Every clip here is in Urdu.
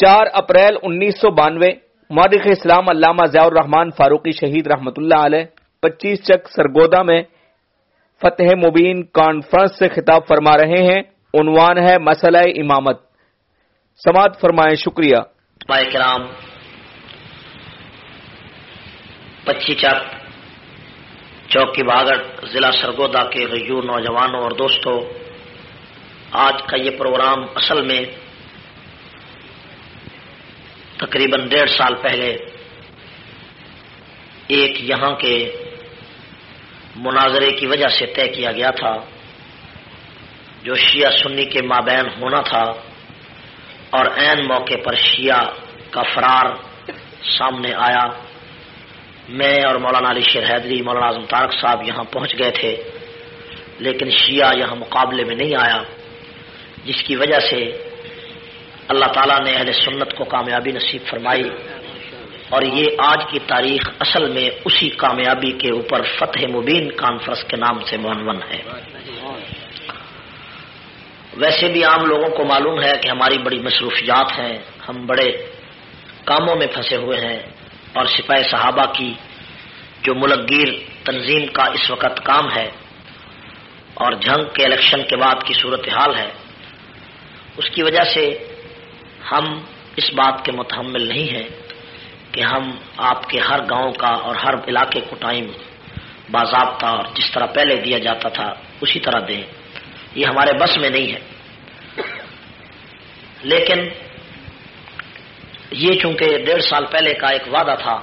چار اپریل انیس سو بانوے، مورخ اسلام علامہ ضیاء الرحمان فاروقی شہید رحمۃ اللہ علیہ، پچیس چک سرگودا میں فتح مبین کانفرنس سے خطاب فرما رہے ہیں، عنوان ہے مسئلہ امامت۔ سماعت فرمائیں، شکریہ۔ کرام پچی چک چوکی باغڑ ضلع سرگودا کے غیور نوجوانوں اور دوستوں، آج کا یہ پروگرام اصل میں تقریباً ڈیڑھ سال پہلے ایک یہاں کے مناظرے کی وجہ سے طے کیا گیا تھا، جو شیعہ سنی کے مابین ہونا تھا اور عین موقع پر شیعہ کا فرار سامنے آیا۔ میں اور مولانا علی شیر حیدری، مولانا اعظم طارق صاحب یہاں پہنچ گئے تھے، لیکن شیعہ یہاں مقابلے میں نہیں آیا، جس کی وجہ سے اللہ تعالیٰ نے اہل سنت کو کامیابی نصیب فرمائی اور یہ آج کی تاریخ اصل میں اسی کامیابی کے اوپر فتح مبین کانفرنس کے نام سے معنون ہے۔ ویسے بھی عام لوگوں کو معلوم ہے کہ ہماری بڑی مصروفیات ہیں، ہم بڑے کاموں میں پھنسے ہوئے ہیں اور سپاہی صحابہ کی جو ملک گیر تنظیم کا اس وقت کام ہے اور جنگ کے الیکشن کے بعد کی صورتحال ہے، اس کی وجہ سے ہم اس بات کے متحمل نہیں ہیں کہ ہم آپ کے ہر گاؤں کا اور ہر علاقے کو ٹائم باضابطہ اور جس طرح پہلے دیا جاتا تھا اسی طرح دیں۔ یہ ہمارے بس میں نہیں ہے۔ لیکن یہ چونکہ ڈیڑھ سال پہلے کا ایک وعدہ تھا،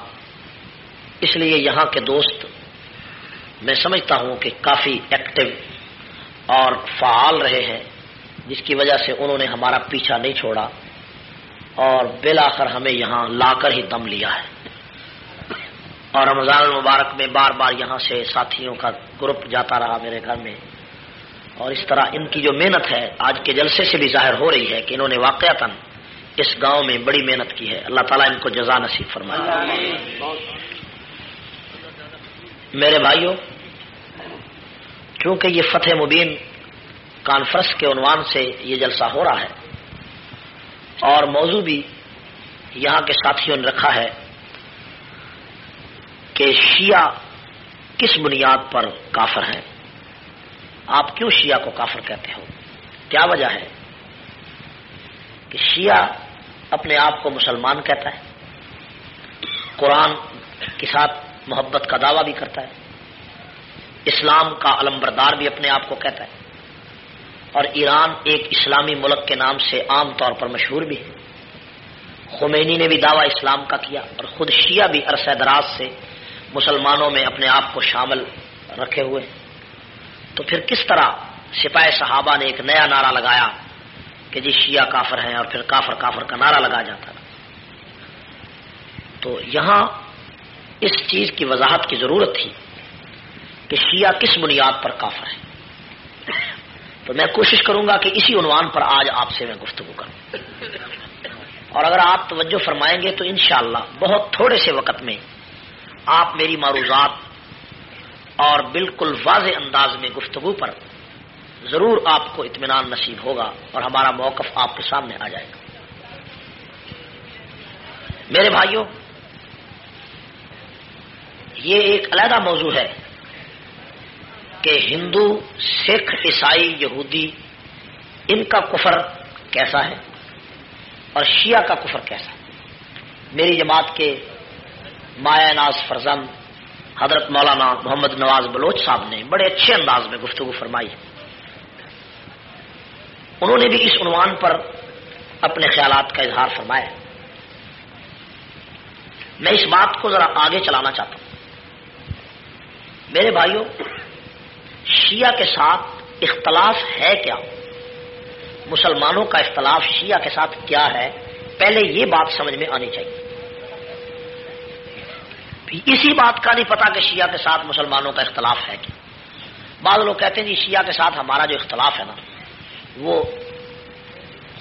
اس لیے یہاں کے دوست میں سمجھتا ہوں کہ کافی ایکٹیو اور فعال رہے ہیں، جس کی وجہ سے انہوں نے ہمارا پیچھا نہیں چھوڑا۔ اور بلاخر ہمیں یہاں لا کر ہی دم لیا ہے۔ اور رمضان المبارک میں بار بار یہاں سے ساتھیوں کا گروپ جاتا رہا میرے گھر میں۔ اور اس طرح ان کی جو محنت ہے، آج کے جلسے سے بھی ظاہر ہو رہی ہے کہ انہوں نے واقعات اس گاؤں میں بڑی محنت کی ہے۔ اللہ تعالیٰ ان کو جزا نصیب فرمایا میرے بھائیوں چونکہ یہ فتح مبین کانفرنس کے عنوان سے یہ جلسہ ہو رہا ہے اور موضوع بھی یہاں کے ساتھیوں نے رکھا ہے کہ شیعہ کس بنیاد پر کافر ہیں؟ آپ کیوں شیعہ کو کافر کہتے ہو؟ کیا وجہ ہے کہ شیعہ اپنے آپ کو مسلمان کہتا ہے؟ قرآن کے ساتھ محبت کا دعویٰ بھی کرتا ہے؟ اسلام کا علم بردار بھی اپنے آپ کو کہتا ہے؟ اور ایران ایک اسلامی ملک کے نام سے عام طور پر مشہور بھی ہے۔ خمینی نے بھی دعویٰ اسلام کا کیا اور خود شیعہ بھی عرصہ دراز سے مسلمانوں میں اپنے آپ کو شامل رکھے ہوئے۔ تو پھر کس طرح سپاہ صحابہ نے ایک نیا نعرہ لگایا کہ جی شیعہ کافر ہیں اور پھر کافر کافر کا نعرہ لگا جاتا تو یہاں اس چیز کی وضاحت کی ضرورت تھی کہ شیعہ کس بنیاد پر کافر ہے تو میں کوشش کروں گا کہ اسی عنوان پر آج آپ سے میں گفتگو کروں۔ اور اگر آپ توجہ فرمائیں گے تو انشاءاللہ بہت تھوڑے سے وقت میں آپ میری معروضات اور بالکل واضح انداز میں گفتگو پر ضرور آپ کو اطمینان نصیب ہوگا اور ہمارا موقف آپ کے سامنے آ جائے گا۔ میرے بھائیوں، یہ ایک علیحدہ موضوع ہے۔ کہ ہندو، سکھ، عیسائی، یہودی، ان کا کفر کیسا ہے اور شیعہ کا کفر کیسا ہے؟ میری جماعت کے مایا ناز فرزم حضرت مولانا محمد نواز بلوچ صاحب نے بڑے اچھے انداز میں گفتگو فرمائی۔ انہوں نے بھی اس عنوان پر اپنے خیالات کا اظہار فرمایا۔ میں اس بات کو ذرا آگے چلانا چاہتا ہوں۔ میرے بھائیوں شیعہ کے ساتھ اختلاف ہے کیا؟ مسلمانوں کا اختلاف شیعہ کے ساتھ کیا ہے؟ پہلے یہ بات سمجھ میں آنی چاہیے۔ اسی بات کا نہیں پتا کہ شیعہ کے ساتھ مسلمانوں کا اختلاف ہے کیا۔ بعض لوگ کہتے ہیں جی شیعہ کے ساتھ ہمارا جو اختلاف ہے نا، وہ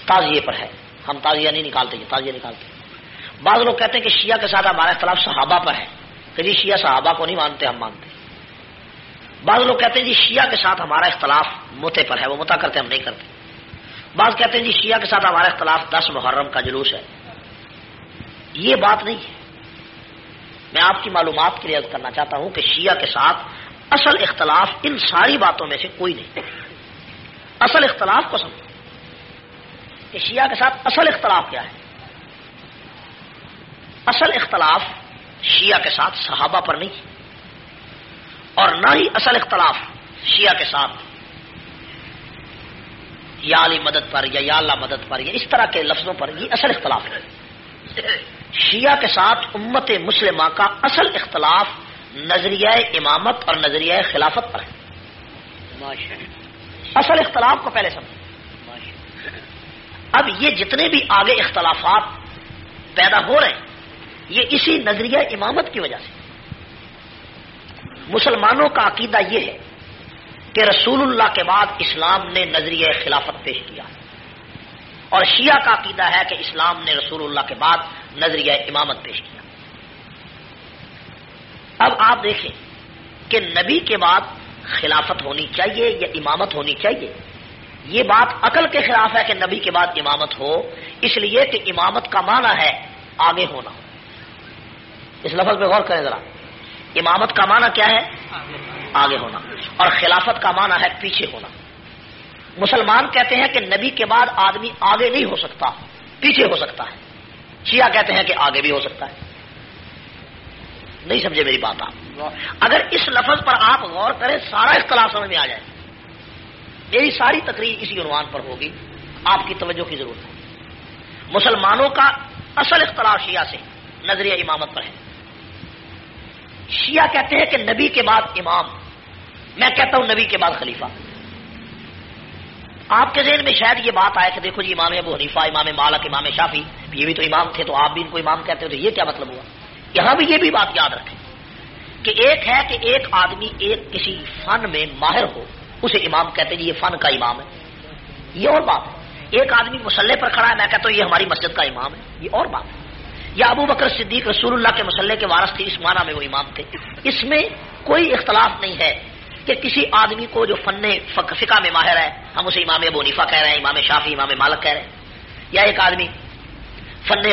تازیے پر ہے۔ ہم تازیہ نہیں نکالتے یہ تازیہ نکالتے۔ بعض لوگ کہتے ہیں کہ شیعہ کے ساتھ ہمارا اختلاف صحابہ پر ہے۔ کہ جی شیعہ صحابہ کو نہیں مانتے، ہم مانتے۔ بعض لوگ کہتے ہیں جی شیعہ کے ساتھ ہمارا اختلاف متے پر ہے، وہ متا کرتے ہم نہیں کرتے۔ بعض کہتے ہیں جی شیعہ کے ساتھ ہمارا اختلاف دس محرم کا جلوس ہے۔ یہ بات نہیں ہے۔ میں آپ کی معلومات کے لیے کرنا چاہتا ہوں کہ شیعہ کے ساتھ اصل اختلاف ان ساری باتوں میں سے کوئی نہیں۔ اصل اختلاف کو سمجھو کہ شیعہ کے ساتھ اصل اختلاف کیا ہے۔ اصل اختلاف شیعہ کے ساتھ صحابہ پر نہیں اور نہ ہی اصل اختلاف شیعہ کے ساتھ۔ یا علی مدد پر یا یا اللہ مدد پر یا اس طرح کے لفظوں پر یہ اصل اختلاف ہے۔ شیعہ کے ساتھ امت مسلمہ کا اصل اختلاف نظریہ امامت اور نظریہ خلافت پر ہے۔ اصل اختلاف کو پہلے سمجھ اب یہ جتنے بھی آگے اختلافات پیدا ہو رہے ہیں یہ اسی نظریہ امامت کی وجہ سے۔ مسلمانوں کا عقیدہ یہ ہے کہ رسول اللہ کے بعد اسلام نے نظریہ خلافت پیش کیا اور شیعہ کا عقیدہ ہے کہ اسلام نے رسول اللہ کے بعد نظریہ امامت پیش کیا۔ اب آپ دیکھیں کہ نبی کے بعد خلافت ہونی چاہیے یا امامت ہونی چاہیے، یہ بات عقل کے خلاف ہے کہ نبی کے بعد امامت ہو، اس لیے کہ امامت کا معنی ہے آگے ہونا۔ اس لفظ پہ غور کریں ذرا۔ امامت کا معنی کیا ہے؟ آگے ہونا۔ اور خلافت کا معنی ہے پیچھے ہونا۔ مسلمان کہتے ہیں کہ نبی کے بعد آدمی آگے نہیں ہو سکتا، پیچھے ہو سکتا ہے۔ شیعہ کہتے ہیں کہ آگے بھی ہو سکتا ہے۔ نہیں سمجھے میری بات آپ۔ اگر اس لفظ پر آپ غور کریں، سارا اختلاف سمجھ میں آ جائے۔ میری ساری تقریر اسی عنوان پر ہوگی۔ آپ کی توجہ کی ضرورت ہے۔ مسلمانوں کا اصل اختلاف شیعہ سے نظریہ امامت پر ہے۔ شیعہ کہتے ہیں کہ نبی کے بعد امام۔ میں کہتا ہوں نبی کے بعد خلیفہ۔ آپ کے ذہن میں شاید یہ بات آئے کہ دیکھو جی امام ابو حنیفہ، امام مالک، امام شافی یہ بھی تو امام تھے تو آپ بھی ان کو امام کہتے ہو تو یہ کیا مطلب ہوا؟ یہاں بھی یہ بھی بات یاد رکھیں کہ ایک ہے کہ ایک آدمی ایک کسی فن میں ماہر ہو، اسے امام کہتے ہیں جی یہ فن کا امام ہے۔ یہ اور بات ہے۔ ایک آدمی مسلح پر کھڑا ہے، میں کہتا ہوں یہ ہماری مسجد کا امام ہے، یہ اور بات ہے۔ یا ابو بکر صدیق رسول اللہ کے مسلح کے وارث تھے، اس معنی میں وہ امام تھے۔ اس میں کوئی اختلاف نہیں ہے کہ کسی آدمی کو جو فن فقہ میں ماہر ہے، ہم اسے امام ابو نیفا کہہ رہے ہیں، امام شافی امام مالک کہہ رہے ہیں۔ یا ایک آدمی فن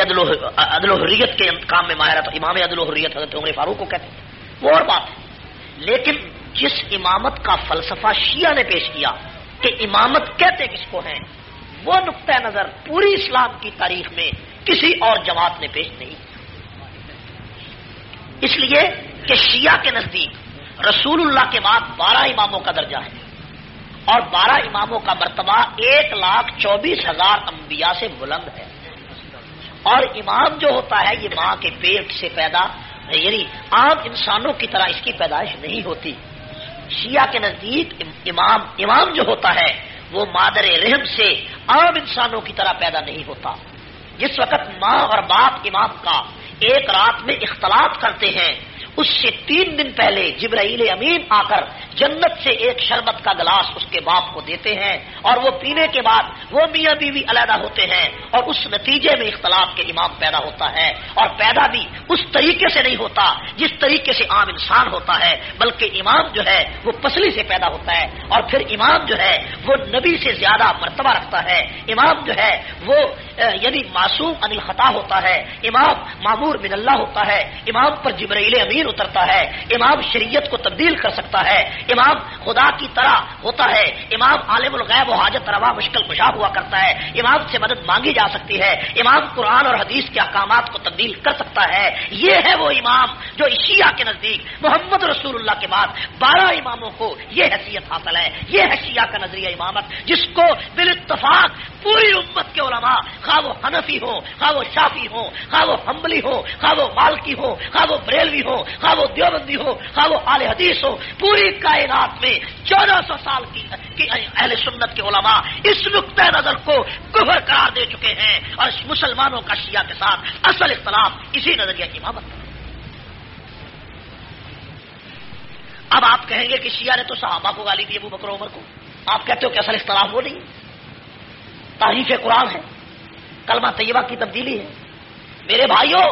عدل و حریت کے کام میں ماہر ہے، تو امام عدل و حریت حضرت عمر فاروق کو کہتے ہیں۔ وہ اور بات ہے۔ لیکن جس امامت کا فلسفہ شیعہ نے پیش کیا کہ امامت کہتے کس کو ہیں، وہ نقطۂ نظر پوری اسلام کی تاریخ میں کسی اور جماعت نے پیش نہیں۔ اس لیے کہ شیعہ کے نزدیک رسول اللہ کے بعد بارہ اماموں کا درجہ ہے اور بارہ اماموں کا مرتبہ ایک لاکھ چوبیس ہزار انبیاء سے بلند ہے۔ اور امام جو ہوتا ہے، یہ ماں کے پیٹ سے پیدا یعنی عام انسانوں کی طرح اس کی پیدائش نہیں ہوتی۔ شیعہ کے نزدیک امام امام جو ہوتا ہے، وہ مادر رحم سے عام انسانوں کی طرح پیدا نہیں ہوتا۔ جس وقت ماں اور باپ امام کا ایک رات میں اختلاط کرتے ہیں اس سے تین دن پہلے جبرائیل امین آ کر جنت سے ایک شربت کا گلاس اس کے باپ کو دیتے ہیں اور وہ پینے کے بعد وہ میاں بیوی علیحدہ ہوتے ہیں اور اس نتیجے میں اختلاف کے امام پیدا ہوتا ہے اور پیدا بھی اس طریقے سے نہیں ہوتا جس طریقے سے عام انسان ہوتا ہے، بلکہ امام جو ہے وہ پسلی سے پیدا ہوتا ہے اور پھر امام جو ہے وہ نبی سے زیادہ مرتبہ رکھتا ہے۔ امام جو ہے وہ یعنی معصوم انل خطا ہوتا ہے۔ امام معمور من اللہ ہوتا ہے۔ امام پر جبرائیل امین اترتا ہے۔ امام شریعت کو تبدیل کر سکتا ہے۔ امام خدا کی طرح ہوتا ہے۔ امام عالم الغیب و حاجت روا مشکل کشا ہوا کرتا ہے۔ امام سے مدد مانگی جا سکتی ہے۔ امام قرآن اور حدیث کے احکامات کو تبدیل کر سکتا ہے۔ یہ ہے وہ امام جو شیعہ کے نزدیک محمد رسول اللہ کے بعد بارہ اماموں کو یہ حیثیت حاصل ہے۔ یہ ہے شیعہ کا نظریہ امامت جس کو بال اتفاق پوری امت کے علماء خواہ وہ حنفی ہو خواہ وہ شافی ہو خواہ وہ حمبلی ہو خواہ وہ مالکی ہو خواہ وہ بریلوی ہو خواہ وہ دیوبندی ہو، خواہ وہ آل حدیث ہو، پوری کائنات میں چودہ سو سال کی اہل سنت کے علماء اس نقطۂ نظر کو کفر قرار دے چکے ہیں اور مسلمانوں کا شیعہ کے ساتھ اصل اختلاف اسی نظریہ کی امامت اب آپ کہیں گے کہ شیعہ نے تو صحابہ کو گالی دی ابو بکر عمر کو۔ آپ کہتے ہو کہ اصل اختلاف وہ نہیں تعریف قرآن ہے، کلمہ طیبہ کی تبدیلی ہے۔ میرے بھائیوں،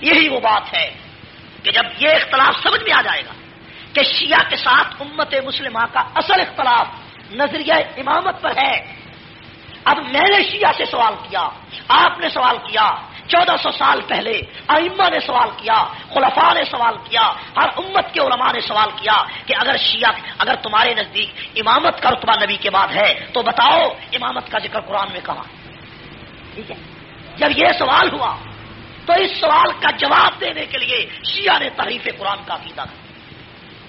یہی وہ بات ہے کہ جب یہ اختلاف سمجھ میں آ جائے گا کہ شیعہ کے ساتھ امت مسلمہ کا اصل اختلاف نظریہ امامت پر ہے، اب میں نے شیعہ سے سوال کیا، آپ نے سوال کیا، چودہ سو سال پہلے ائمہ نے سوال کیا، خلفاء نے سوال کیا، ہر امت کے علماء نے سوال کیا کہ اگر شیعہ، اگر تمہارے نزدیک امامت کا رتبہ نبی کے بعد ہے تو بتاؤ امامت کا ذکر قرآن میں کہاں؟ ٹھیک ہے؟ جب یہ سوال ہوا تو اس سوال کا جواب دینے کے لیے شیعہ نے تحریف قرآن کا عقیدہ کیا۔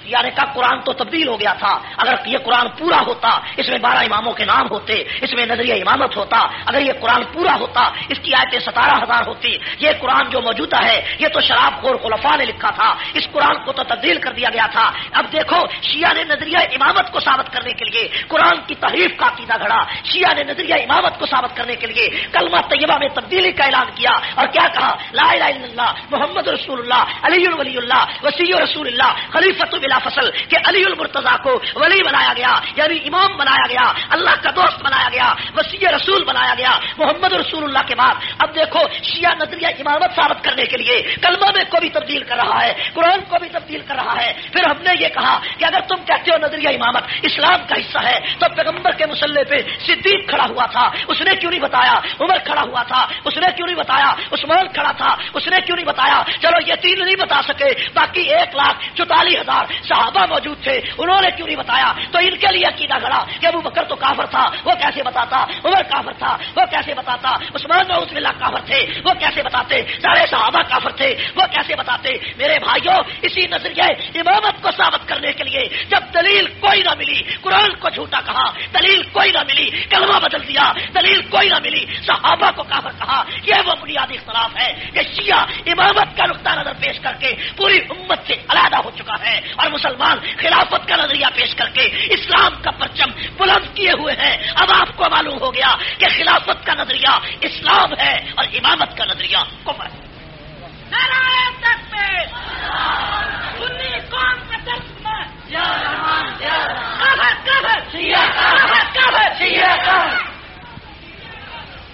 یعنی کا قرآن تو تبدیل ہو گیا تھا۔ اگر یہ قرآن پورا ہوتا، اس میں بارہ اماموں کے نام ہوتے، اس میں نظریہ امامت ہوتا، اگر یہ قرآن پورا ہوتا، اس کی آیتیں ستارہ ہزار ہوتی، یہ قرآن جو موجودہ ہے، یہ تو شراب خور خلفا نے لکھا تھا۔ اس قرآن کو تو تبدیل کر دیا گیا تھا۔ اب دیکھو، شیعہ نے نظریہ امامت کو ثابت کرنے کے لیے قرآن کی تحریف کا عقیدہ گھڑا۔ شیعہ نے نظریہ امامت کو ثابت کرنے کے لیے کلمہ طیبہ میں تبدیلی کا اعلان کیا اور کیا کہا؟ لا الہ الا اللہ، محمد رسول اللہ، علی الولی اللہ، وسیع رسول اللہ خلیفت بلا فصل کہ علی المرتضی کو ولی بنایا گیا یعنی امام بنایا گیا، اللہ کا دوست بنایا گیا، وسیع رسول بنایا گیا، محمد رسول اللہ کے بعد۔ اب دیکھو، شیعہ نظریہ امامت ثابت کرنے کے لیے کلمہ میں کو بھی تبدیل کر رہا ہے، قرآن کو بھی تبدیل کر رہا ہے۔ پھر ہم نے یہ کہا کہ اگر تم کہتے ہو نظریہ امامت اسلام کا حصہ ہے، تو پیغمبر کے مسلح پہ صدیق کھڑا ہوا تھا۔ اس نے کیوں نہیں بتایا؟ عمر کھڑا ہوا تھا۔ اس نے کیوں نہیں بتایا؟ عثمان کھڑا تھا۔ اس نے کیوں نہیں بتایا؟ چلو یہ تین نہیں بتا سکے، باقی ایک لاکھ چوتالیس ہزار صحابہ موجود تھے، انہوں نے کیوں نہیں بتایا؟ تو ان کے لیے عقیدہ گھڑا کہ ابو بکر تو کافر تھا، وہ کیسے بتاتا؟ عمر کافر تھا، وہ کیسے بتاتا؟ عثمان اللہ کافر تھے، وہ کیسے بتاتے؟ سارے صحابہ کافر تھے، وہ کیسے بتاتے؟ میرے بھائیوں، اسی نظریے امامت کو ثابت کرنے کے لیے جب دلیل کوئی نہ ملی، قرآن کو جھوٹا کہا، دلیل کوئی نہ ملی، کلمہ بدل دیا، دلیل کوئی نہ ملی، صحابہ کو کافر کہا، یہ وہ بنیادی اختلاف ہے کہ شیعہ امامت کا نقطہ نظر پیش کر کے پوری امت سے علیحدہ ہو چکا ہے اور مسلمان خلافت کا نظریہ پیش کر کے اسلام کا پرچم بلند کیے ہوئے ہیں۔ اب آپ کو معلوم ہو گیا کہ خلافت کا نظریہ اسلام ہے اور امامت کا نظریہ کمر ہے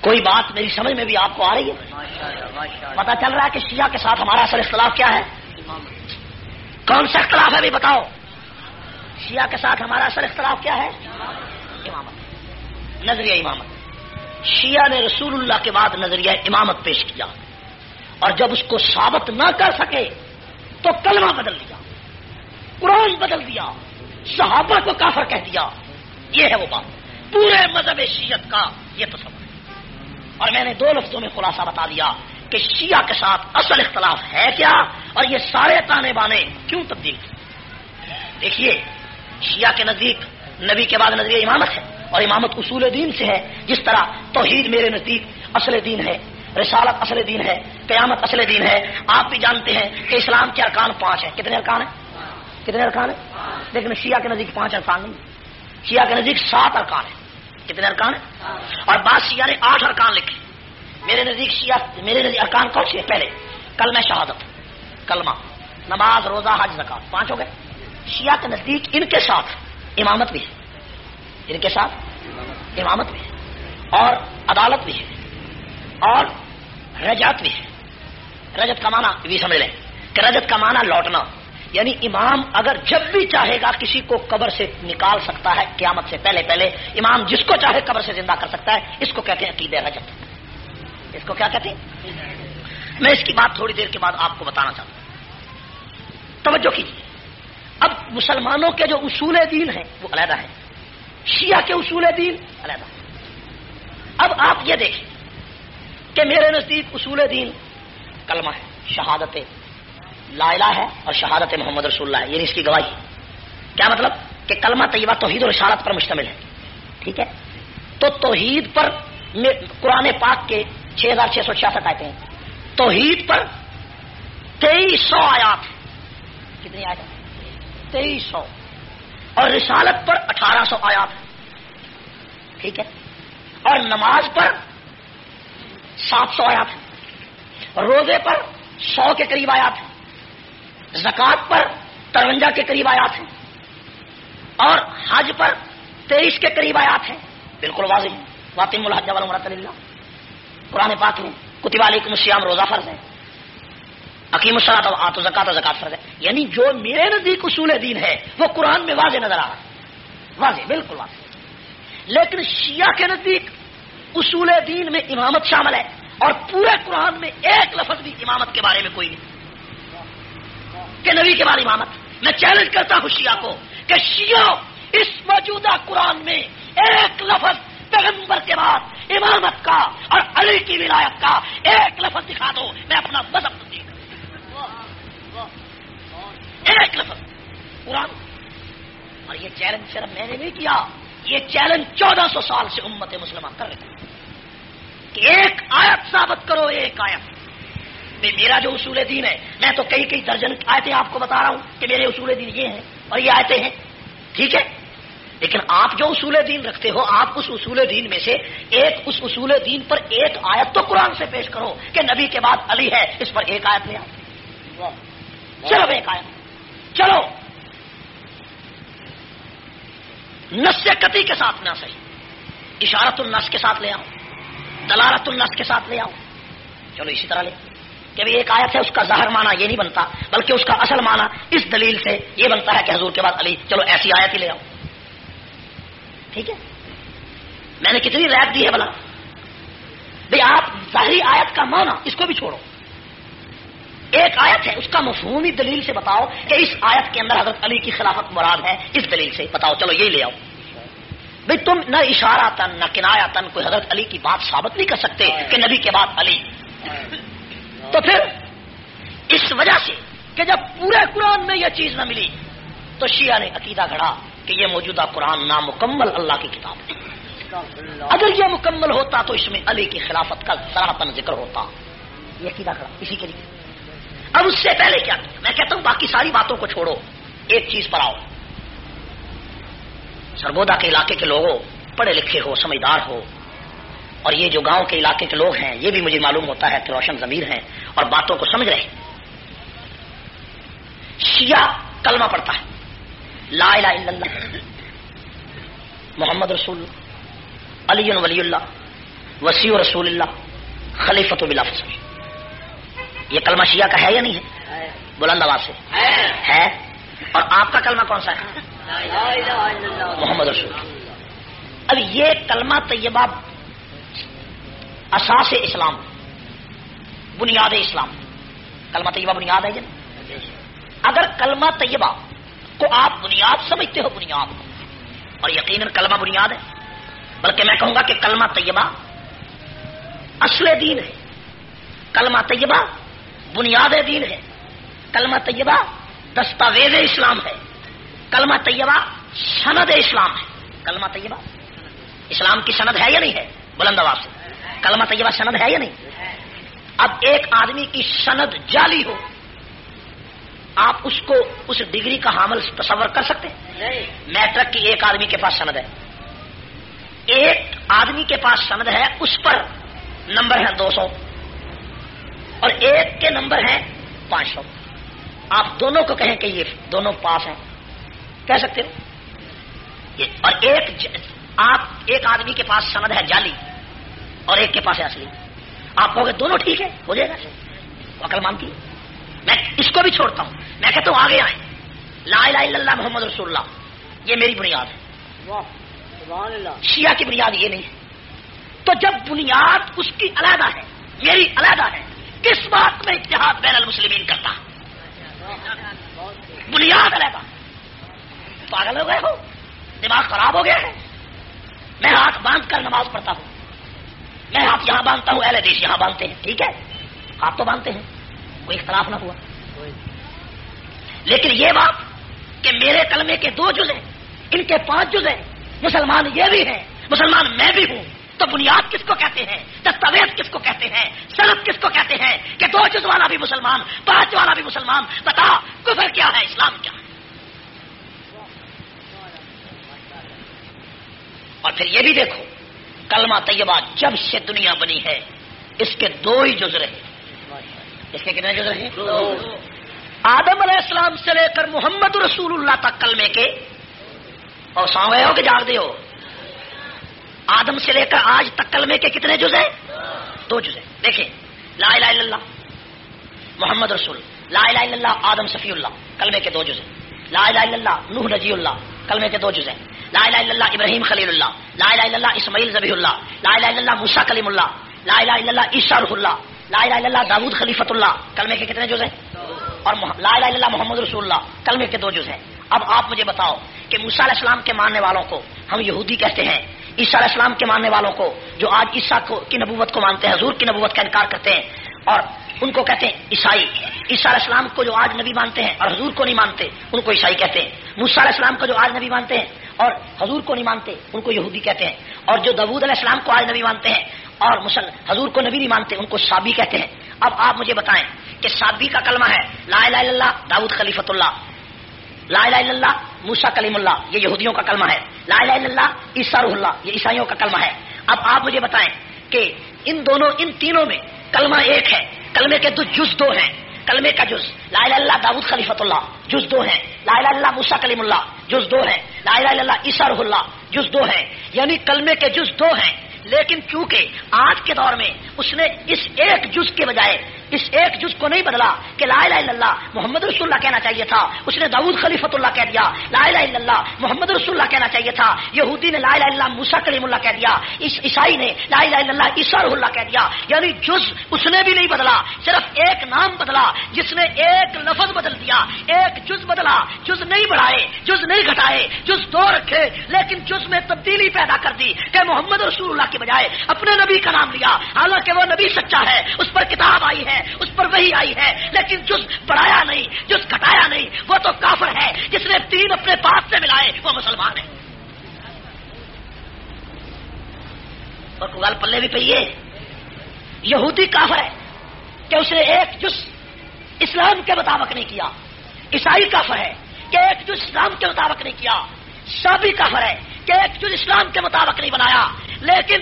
کوئی بات میری سمجھ میں بھی آپ کو آ رہی ہے؟ پتا چل رہا ہے کہ شیعہ کے ساتھ ہمارا اصل اختلاف کیا ہے؟ کون سا اختلاف ہے بھی بتاؤ؟ شیعہ کے ساتھ ہمارا اصل اختلاف کیا ہے؟ امامت۔ نظریہ امامت۔ شیعہ نے رسول اللہ کے بعد نظریہ امامت پیش کیا۔ اور جب اس کو ثابت نہ کر سکے، تو کلمہ بدل دیا۔ قرآن بدل دیا۔ صحابہ کو کافر کہہ دیا۔ یہ ہے وہ بات۔ پورے مذہب شیعت کا یہ تو سب اور میں نے دو لفظوں میں خلاصہ بتا دیا۔ کہ شیعہ کے ساتھ اصل اختلاف ہے کیا اور یہ سارے تانے بانے کیوں تبدیل دیکھیے، شیعہ کے نزدیک نبی کے بعد نظریہ امامت ہے اور امامت اصول دین سے ہے، جس طرح توحید میرے نزدیک اصل دین ہے، رسالت اصل دین ہے، قیامت اصل دین ہے، آپ بھی جانتے ہیں کہ اسلام کے ارکان پانچ ہیں۔ کتنے ارکان ہیں؟ کتنے ارکان ہیں؟ لیکن شیعہ کے نزدیک پانچ ارکان نہیں شیعہ کے نزدیک سات ارکان ہیں۔ کتنے ارکان ہیں؟ اور بعض شیعہ نے آٹھ ارکان لکھے۔ میرے نزدیک شیعہ، میرے نزدیک ارکان کون سی ہے پہلے کل میں شہادت، کلمہ، نماز، روزہ، حج زکات پانچ ہو گئے۔ شیعہ کے نزدیک ان کے ساتھ امامت بھی ہے۔ ان کے ساتھ امامت بھی ہے۔ اور عدالت بھی ہے۔ اور رجعت بھی ہے۔ رجت کا معنی بھی سمجھ لیں کہ رجت کا معنی لوٹنا یعنی امام اگر جب بھی چاہے گا کسی کو قبر سے نکال سکتا ہے، قیامت سے پہلے پہلے امام جس کو چاہے قبر سے زندہ کر سکتا ہے، اس کو کہتے ہیں عقید رجت اس کو کیا کہتے ہیں؟ میں اس کی بات تھوڑی دیر کے بعد آپ کو بتانا چاہتا ہوں۔ توجہ کیجیے۔ اب مسلمانوں کے جو اصول دین ہیں، وہ علیحدہ ہے شیعہ کے اصول دین، علیحدہ۔ اب آپ یہ دیکھیں کہ میرے نزدیک اصول دین کلمہ ہے شہادت لا الہ ہے اور شہادت محمد رسول اللہ ہے یعنی اس کی گواہی۔ کیا مطلب؟ کہ کلمہ طیبہ توحید اور اشارت پر مشتمل ہے۔ ٹھیک ہے؟ تو توحید پر قرآن پاک کے چھ ہزار چھ سو چھیاسٹھ آئے ہیں۔ توحید پر تیئیس سو آیات کتنی آیات تیئیس سو۔ اور رسالت پر اٹھارہ سو آیات ٹھیک ہے؟ اور نماز پر سات سو آیات ہیں۔ روزے پر سو کے قریب آیات ہیں۔ زکات پر ترونجا کے قریب آیات ہیں۔ اور حج پر تیئیس کے قریب آیات ہیں۔ بالکل واضح واطم الحج والمرت اللہ۔ قرآن پاک میں کتب علیکم السلام روزہ فرض ہے۔ عقیم السلات آت زکات و زکات فرض ہے۔ یعنی جو میرے نزدیک اصول دین ہے، وہ قرآن میں واضح نظر آ رہا ہے۔ واضح، بالکل واضح۔ لیکن شیعہ کے نزدیک اصول دین میں امامت شامل ہے اور پورے قرآن میں ایک لفظ بھی امامت کے بارے میں کوئی نہیں۔ کہ نبی کے بعد امامت۔ میں چیلنج کرتا ہوں شیعہ کو کہ شیعہ اس موجودہ قرآن میں ایک لفظ پیغمبر کے بعد امامت کا اور علی کی ولایت کا ایک لفظ دکھا دو، میں اپنا مذہب ایک لفظ۔ قرآن۔ اور یہ چیلنج صرف میں نے نہیں کیا، یہ چیلنج چودہ سو سال سے امت مسلمان کر رہے کہ ایک آیت ثابت کرو، ایک آیت۔ میرا جو اصول دین ہے، میں تو کئی کئی درجن آیتیں آپ کو بتا رہا ہوں کہ میرے اصول دین یہ ہیں اور یہ آیتیں ہیں۔ ٹھیک ہے؟ لیکن آپ جو اصول دین رکھتے ہو، آپ اس اصول دین میں سے ایک، اس اصول دین پر ایک آیت تو قرآن سے پیش کرو کہ نبی کے بعد علی ہے، اس پر ایک آیت لے آؤ چلو ایک آیت۔ چلو۔ نس کتی کے ساتھ نہ صحیح۔ اشارت النس کے ساتھ لے آؤ دلالت النس کے ساتھ لے آؤ چلو اسی طرح لے۔ کہ ایک آیت ہے، اس کا ظاہر مانا یہ نہیں بنتا، بلکہ اس کا اصل مانا اس دلیل سے یہ بنتا ہے کہ حضور کے بعد علی۔ چلو ایسی آیت ہی لے آؤ ٹھیک ہے؟ میں نے کتنی ریپ دی ہے بلا۔ بھائی آپ ظاہری آیت کا مانا اس کو بھی چھوڑو۔ ایک آیت ہے اس کا مفہومی دلیل سے بتاؤ کہ اس آیت کے اندر حضرت علی کی خلافت مراد ہے۔ اس دلیل سے بتاؤ چلو یہی لے آؤ۔ بھائی تم نہ اشارہ تن نہ کنایا تن کوئی حضرت علی کی بات ثابت نہیں کر سکتے کہ نبی کے بعد علی۔ تو پھر اس وجہ سے کہ جب پورے قرآن میں یہ چیز نہ ملی تو شیعہ نے عقیدہ گھڑا۔ کہ یہ موجودہ قرآن نامکمل اللہ کی کتاب ہے۔ اگر یہ مکمل ہوتا تو اس میں علی کی خلافت کا سراپن ذکر ہوتا۔ یہ عقیدہ اسی کے لیے۔ اب اس سے پہلے کیا؟ میں کہتا ہوں باقی ساری باتوں کو چھوڑو۔ ایک چیز پر آؤ۔ سرگودا کے علاقے کے لوگوں، پڑھے لکھے ہو، سمجھدار ہو۔ اور یہ جو گاؤں کے علاقے کے لوگ ہیں، یہ بھی مجھے معلوم ہوتا ہے کہ روشن ضمیر ہیں اور باتوں کو سمجھ رہے شیعہ کلمہ پڑتا ہے۔ لا الہ الا اللہ. محمد رسول علی ولی اللہ. وسیع رسول اللہ. خلیفت و بلا یہ کلمہ شیعہ کا ہے یا نہیں ہے؟ بلند آباد سے. ہے؟ اور آپ کا کلمہ کون سا ہے؟ محمد رسول اب یہ کلمہ طیبہ اساس اسلام. بنیاد اسلام. کلمہ طیبہ بنیاد ہے جن اگر کلمہ طیبہ کو آپ بنیاد سمجھتے ہو بنیاد اور یقیناً کلمہ بنیاد ہے۔ بلکہ میں کہوں گا کہ کلمہ طیبہ اصل دین ہے۔ کلمہ طیبہ بنیاد دین ہے۔ کلمہ طیبہ دستاویز اسلام ہے۔ کلمہ طیبہ سند اسلام ہے۔ کلمہ طیبہ اسلام کی سند ہے یا نہیں ہے؟ بلند آباد سے۔ کلمہ طیبہ سند ہے یا نہیں؟ اب ایک آدمی کی سند جعلی ہو۔ آپ اس کو اس ڈگری کا حامل تصور کر سکتے میٹرک کی ایک آدمی کے پاس سند ہے۔ ایک آدمی کے پاس سند ہے اس پر نمبر ہے دو سو۔ اور ایک کے نمبر ہیں پانچ سو۔ آپ دونوں کو کہیں کہ یہ دونوں پاس ہیں۔ کہہ سکتے ہو؟ اور ایک آپ ایک آدمی کے پاس سند ہے جعلی اور ایک کے پاس ہے اصلی۔ آپ کہو گے دونوں ٹھیک ہے ہو جائے گا۔ عقل مانتی میں اس کو بھی چھوڑتا ہوں۔ میں کہتا ہوں آگے آئے لا الہ الا اللہ محمد رسول اللہ۔ یہ میری بنیاد ہے۔ شیعہ کی بنیاد یہ نہیں۔ ہے تو جب بنیاد اس کی علیحدہ ہے میری علیحدہ ہے کس بات میں اتحاد بین المسلمین کرتا؟ بنیاد علیحدہ۔ پاگل ہو گئے ہو؟ دماغ خراب ہو گیا ہے؟ میں ہاتھ باندھ کر نماز پڑھتا ہوں۔ میں ہاتھ یہاں باندھتا ہوں اہل حدیث یہاں باندھتے ہیں ٹھیک ہے؟ ہاتھ تو باندھتے ہیں۔ کوئی اختلاف نہ ہوا۔ لیکن یہ بات کہ میرے کلمے کے دو جز ہیں ان کے پانچ جز ہیں مسلمان یہ بھی ہیں، مسلمان میں بھی ہوں، تو بنیاد کس کو کہتے ہیں؟ دستاویز کس کو کہتے ہیں؟ سرد کس کو کہتے ہیں کہ دو جز والا بھی مسلمان، پانچ والا بھی مسلمان؟ بتا، کفر کیا ہے؟ اسلام کیا ہے؟ اور پھر یہ بھی دیکھو، کلمہ طیبہ جب سے دنیا بنی ہے، اس کے دو ہی جز رہے اس کے کتنے جز رہے آدم علیہ السلام سے لے کر محمد رسول اللہ تک کلمے کے، اور سو گئے ہو کہ جاگ دے ہو؟ آدم سے لے کر آج تک کلمے کے کتنے جز ہیں؟ دو جز ہیں۔ دیکھیں، لا الہ الا اللہ، محمد رسول، لا الہ الا اللہ، آدم صفی اللہ، کلمے کے دو جز ہیں۔ لا الہ الا اللہ، نوح نجی اللہ، کلمے کے دو جز ہیں۔ لا الہ الا اللہ، ابراہیم خلیل اللہ، لا الہ الا اللہ، اسماعیل ذبی اللہ، لا الہ الا اللہ موسا کلیم اللہ، لا الہ الا اللہ، عیسیٰ روح اللہ۔ لا الہ الا اللہ داود خلیفت اللہ. کلمے کے کتنے جز ہیں؟ اور لا الہ الا اللہ محمد رسول اللہ. کلمے کے دو جز ہیں. اب آپ مجھے بتاؤ کہ موسیٰ علیہ السلام کے ماننے والوں کو ہم یہودی کہتے ہیں، عیسیٰ علیہ السلام کے ماننے والوں کو جو آج عیسیٰ کی نبوت کو مانتے ہیں، حضور کی نبوت کا انکار کرتے ہیں، اور ان کو کہتے ہیں عیسائی. عیسیٰ علیہ السلام کو جو آج نبی مانتے ہیں اور حضور کو نہیں مانتے، ان کو عیسائی کہتے ہیں. موسیٰ علیہ السلام کو جو آج نبی مانتے ہیں اور حضور کو نہیں مانتے، ان کو یہودی کہتے ہیں. اور جو دبود علیہ السلام کو آج نبی مانتے ہیں اور مسل حضور کو نبی نہیں مانتے، ان کو سابی کہتے ہیں۔ اب آپ مجھے بتائیں کہ سابی کا کلمہ ہے لا الہ الا اللہ داود خلیفت اللہ۔ لا الہ الا اللہ موسا کلیم اللہ، یہ یہودیوں کا کلمہ ہے۔ لا الہ الا اللہ، عیسیٰ روح اللہ، یہ عیسائیوں کا کلمہ ہے۔ اب آپ مجھے بتائیں کہ ان دونوں، ان تینوں میں کلمہ ایک ہے، کلمے کے دو جز دو ہیں۔ کلمے کا جز لا الہ اللہ داود خلیفت اللہ، جز دو ہیں۔ لا الہ اللہ موسا کلیم اللہ، جز دو ہیں۔ لا الہ اللہ، عیسیٰ روح اللہ، جز دو ہیں۔ یعنی کلمے کے جز دو ہیں۔ لیکن چونکہ آج کے دور میں اس نے اس ایک جز کے بجائے اس ایک جز کو نہیں بدلا کہ لا الہ الا اللہ محمد رسول اللہ کہنا چاہیے تھا۔ اس نے داود خلیفت اللہ کہہ دیا، لا الہ الا اللہ محمد رسول اللہ کہنا چاہیے تھا۔ یہودی نے لا الہ الا اللہ موسا کریم اللہ کہہ دیا۔ اس عیسائی نے لا الہ الا اللہ عیسیٰ اللہ کہہ دیا۔ یعنی جز اس نے بھی نہیں بدلا، صرف ایک نام بدلا جس نے ایک لفظ بدل دیا۔ ایک جز بدلا، جز نہیں بڑھائے، جز نہیں گھٹائے، جز دو رکھے، لیکن جز میں تبدیلی پیدا کر دی کہ محمد رسول اللہ کے بجائے اپنے نبی کا نام لیا۔ حالانکہ وہ نبی سچا ہے، اس پر کتاب آئی ہے۔ اس پر وہی آئی ہے، لیکن جس بڑھایا نہیں جس گھٹایا نہیں، وہ تو کافر ہے، جس نے تین اپنے پاس سے ملائے، وہ مسلمان ہے۔ اور کال پلے بھی پہیے۔ یہودی کافر ہے کہ اس نے ایک جس اسلام کے مطابق نہیں کیا۔ عیسائی کافر ہے کہ ایک جس اسلام کے مطابق نہیں کیا۔ سابی کافر ہے کہ ایک جز اسلام کے مطابق نہیں بنایا۔ لیکن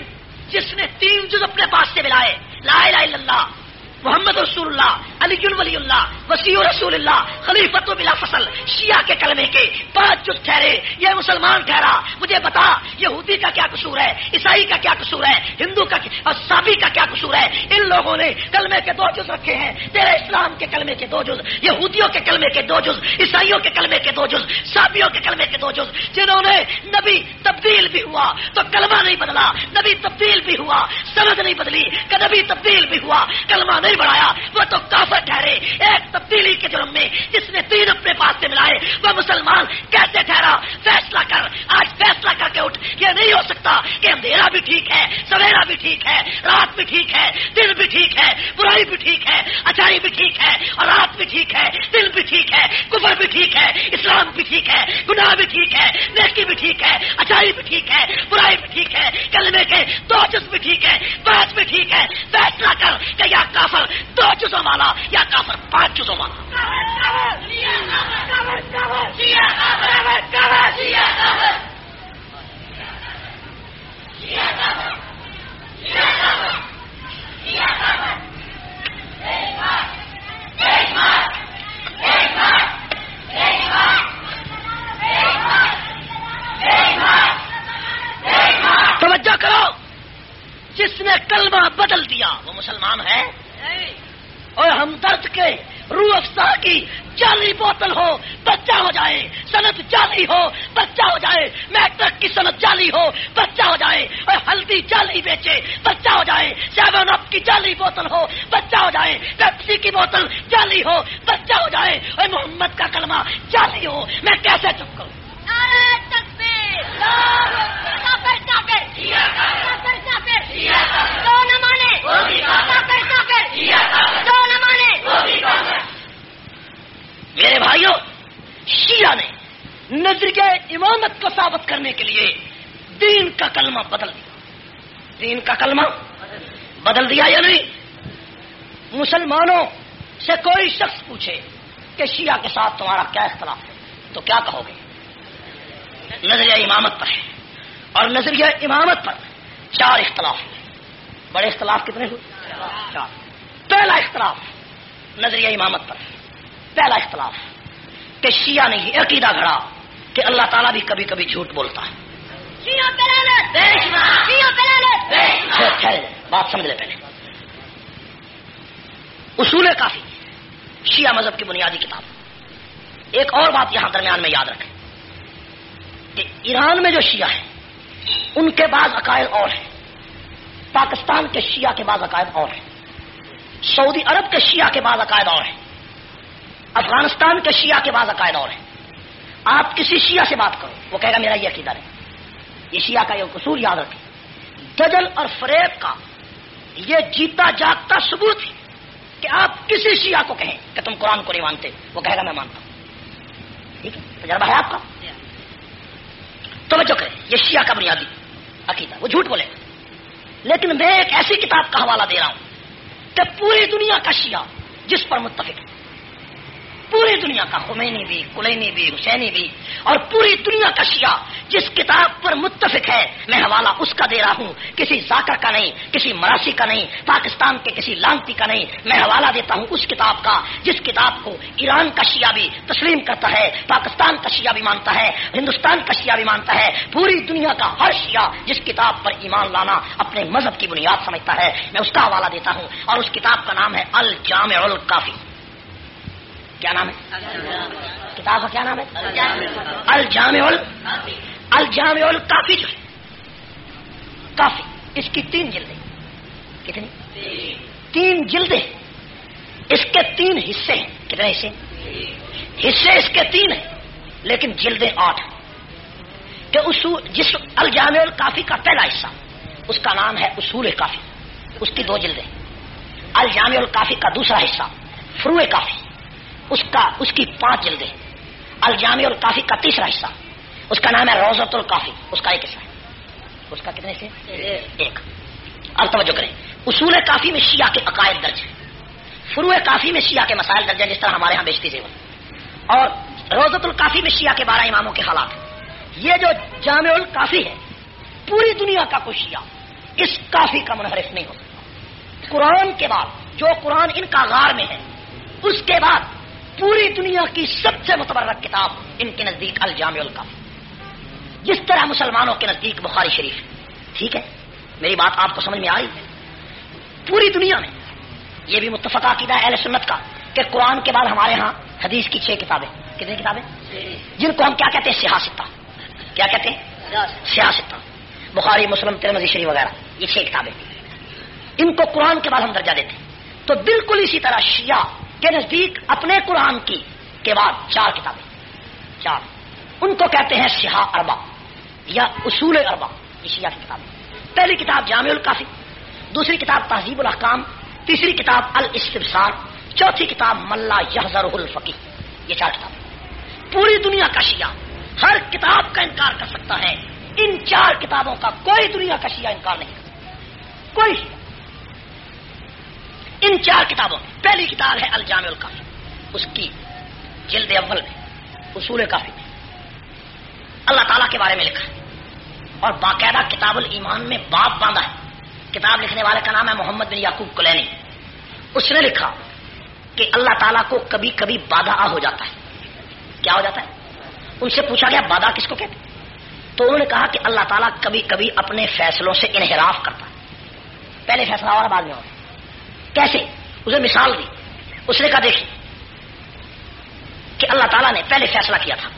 جس نے تین جز اپنے پاس سے ملائے، لا الہ الا اللہ محمد رسول اللہ علی ولی اللہ، وسیع رسول اللہ خلیفت بلا فصل، شیعہ کے کلمے کے پانچ جز ٹھہرے، یہ مسلمان ٹھہرا، مجھے بتا، یہودی کا کیا قصور ہے؟ عیسائی کا کیا قصور ہے؟ ہندو کا اور سابی کا کیا قصور ہے؟ ان لوگوں نے کلمے کے دو جز رکھے ہیں، تیرے اسلام کے کلمے کے دو جز، یہودیوں کے کلمے کے دو جز، عیسائیوں کے کلمے کے دو جز، سابیوں کے کلمے کے دو جز، جنہوں نے نبی تبدیل بھی ہوا، تو کلمہ نہیں بدلا، نبی تبدیل بھی ہوا، سند نہیں بدلی کہ نبی تبدیل بھی ہوا، کلمہ نہیں بڑھایا، وہ تو کافر ٹھہرے ایک تبدیلی کے جرم میں جس نے تین اپنے پاس سے ملائے وہ مسلمان کیسے ٹھہرا فیصلہ کر آج فیصلہ کر کے اٹھ یہ نہیں ہو سکتا کہ اندھیرا بھی ٹھیک ہے سویرا بھی ٹھیک ہے رات بھی ٹھیک ہے دن بھی ٹھیک ہے برائی بھی ٹھیک ہے اچائی بھی ٹھیک ہے اور رات بھی ٹھیک ہے دل بھی ٹھیک ہے کفر بھی ٹھیک ہے اسلام بھی ٹھیک ہے گناہ بھی ٹھیک ہے نیکی بھی ٹھیک ہے اچائی بھی ٹھیک ہے برائی بھی ٹھیک ہے کلمے کے دو جس بھی ٹھیک ہے بات بھی ٹھیک ہے فیصلہ کر کہ یا کافر دو چیزوں والا یا کافر پانچ چیزوں توجہ کرو جس نے کلمہ بدل دیا وہ مسلمان ہے؟ اور ہمدرد کے روح افسا کی جعلی بوتل ہو، بچہ ہو جائے، صنعت جعلی ہو، بچہ ہو جائے، میٹرک کی صنعت جعلی ہو، بچہ ہو جائے، اور ہلدی جعلی بیچے، بچہ ہو جائے، سیون اپ کی جعلی بوتل ہو، بچہ ہو جائے، پیپسی کی بوتل جعلی ہو، بچہ ہو جائے، اور محمد کا کلمہ جعلی ہو۔ میں کیسے چپ کروں؟ میرے بھائیوں، شیعہ نے نظریہ امامت کو ثابت کرنے کے لیے دین کا کلمہ بدل دیا۔ دین کا کلمہ بدل دیا یا نہیں؟ مسلمانوں سے کوئی شخص پوچھے کہ شیعہ کے ساتھ تمہارا کیا اختلاف ہے، تو کیا کہو گے؟ نظریہ امامت پر ہے۔ اور نظریہ امامت پر چار اختلاف بڑے اختلاف کتنے ہوئے؟ چار۔ پہلا اختلاف نظریہ امامت پر۔ پہلا اختلاف کہ شیعہ نہیں عقیدہ گھڑا کہ اللہ تعالیٰ بھی کبھی کبھی جھوٹ بولتا ہے۔ بات سمجھ لے پہلے۔ اصول کافی۔ شیعہ مذہب کی بنیادی کتاب۔ ایک اور بات یہاں درمیان میں یاد رکھیں کہ ایران میں جو شیعہ ہیں ان کے بعد عقائد اور ہیں۔ پاکستان کے شیعہ کے بعض عقائد اور ہیں۔ سعودی عرب کے شیعہ کے بعض عقائد اور ہیں۔ افغانستان کے شیعہ کے بعض عقائد اور ہیں۔ آپ کسی شیعہ سے بات کرو، وہ کہے گا میرا یہ عقیدہ نہیں۔ یہ شیعہ کا یہ قصور یاد رکھے دجل اور فریب کا یہ جیتا جاگتا ثبوت ہے کہ آپ کسی شیعہ کو کہیں کہ تم قرآن کو نہیں مانتے، وہ کہے گا میں مانتا ہوں۔ ٹھیک ہے؟ تجربہ ہے آپ کا؟ تو میں جو کریں یہ شیعہ کا بنیادی عقیدہ، وہ جھوٹ بولے۔ لیکن میں ایک ایسی کتاب کا حوالہ دے رہا ہوں کہ پوری دنیا کا شیعہ جس پر متفق ہے۔ پوری دنیا کا خمینی بھی، کلینی بھی، حسینی بھی، اور پوری دنیا کا شیعہ جس کتاب پر متفق ہے، میں حوالہ اس کا دے رہا ہوں، کسی ذاکر کا نہیں، کسی مراسی کا نہیں، پاکستان کے کسی لانتی کا نہیں، میں حوالہ دیتا ہوں اس کتاب کا، جس کتاب کو ایران کا شیعہ بھی تسلیم کرتا ہے، پاکستان کا شیعہ بھی مانتا ہے، ہندوستان کا شیعہ بھی مانتا ہے، پوری دنیا کا ہر شیعہ جس کتاب پر ایمان لانا اپنے مذہب کی بنیاد سمجھتا ہے، میں اس کا حوالہ دیتا ہوں، اور اس کتاب کا نام ہے الجامع الکافی۔ کیا نام ہے؟ کتاب کا کیا نام ہے؟ الجامع الجامع کافی جو ہے، کافی۔ اس کی تین جلدیں۔ کتنی؟ تین جلدیں۔ اس کے تین حصے ہیں۔ کتنے حصے حصے اس کے تین ہیں، لیکن جلدیں آٹھ کہ اصول جس الجامع کافی کا پہلا حصہ، اس کا نام ہے اصول کافی۔ اس کی دو جلدیں۔ الجامع الکافی کا دوسرا حصہ فرو کافی۔ اس کا، اس کی پانچ جلدیں۔ الجامع الکافی کا تیسرا حصہ۔ اس کا نام ہے روزت الکافی۔ اس کا ایک حصہ ہے۔ اس کا کتنے سے ایک۔ اب توجہ کریں۔ اصول کافی میں شیعہ کے عقائد درج ہیں۔ فرو کافی میں شیعہ کے مسائل درج ہیں، جس طرح ہمارے یہاں بیچتی زیور۔ اور روزت الکافی میں شیعہ کے بارہ اماموں کے حالات۔ ہیں یہ جو جامع الکافی ہے، پوری دنیا کا کوئی شیعہ اس کافی کا منحرف نہیں ہو سکتا۔ قرآن کے بعد، جو قرآن ان کا غار میں ہے، اس کے بعد پوری دنیا کی سب سے متبرک کتاب ان کے نزدیک الجامع الکافی جس طرح مسلمانوں کے نزدیک بخاری شریف۔ ٹھیک ہے؟ میری بات آپ کو سمجھ میں آئی پوری دنیا میں یہ بھی متفقہ عقیدہ اہل سنت کا کہ قرآن کے بعد ہمارے ہاں حدیث کی چھ کتابیں۔ کتنی کتابیں؟ جن کو ہم کیا کہتے ہیں؟ سیاستہ کیا کہتے ہیں؟ سیاستہ بخاری، مسلم ترمزی شریف وغیرہ۔ یہ چھ کتابیں۔ ان کو قرآن کے بعد ہم درجہ دیتے ہیں۔ تو بالکل اسی طرح شیعہ کے نزدیک اپنے قرآن کی کے بعد چار کتابیں۔ چار۔ ان کو کہتے ہیں سیاح اربا یا اصول اربا یہ شیعہ کی کتاب پہلی کتاب جامع الکافی دوسری کتاب تہذیب الحکام تیسری کتاب الاستبصار، چوتھی کتاب ملا یحزر الفقی یہ چار کتاب پوری دنیا کا شیعہ ہر کتاب کا انکار کر سکتا ہے۔ ان چار کتابوں کا کوئی دنیا کا شیعہ انکار نہیں کر سکتا۔ کوئی شیعہ۔ ان چار کتابوں میں، پہلی کتاب ہے الجامع الکافی، اس کی جلد اول میں، اصول کافی میں، اللہ تعالیٰ کے بارے میں لکھا ہے۔ اور باقاعدہ کتاب الایمان میں باپ باندھا ہے۔ کتاب لکھنے والے کا نام ہے محمد بن یعقوب کلینی۔ اس نے لکھا کہ اللہ تعالیٰ کو کبھی کبھی بادہ ہو جاتا ہے۔ کیا ہو جاتا ہے؟ ان سے پوچھا گیا، بادہ کس کو کہتے تو انہوں نے کہا کہ اللہ تعالیٰ کبھی کبھی اپنے فیصلوں سے انحراف کرتا ہے۔ پہلے فیصلہ اور بعد میں اور۔ کیسے؟ اسے مثال دی۔ اس نے کہا دیکھیے کہ اللہ تعالیٰ نے پہلے فیصلہ کیا تھا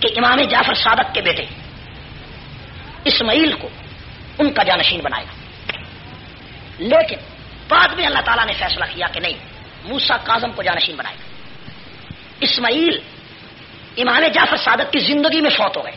کہ امام جعفر صادق کے بیٹے اسماعیل کو ان کا جانشین بنائے گا۔ لیکن بعد میں اللہ تعالیٰ نے فیصلہ کیا کہ نہیں موسا کاظم کو جانشین بنائے گا۔ اسماعیل امام جعفر صادق کی زندگی میں فوت ہو گئے۔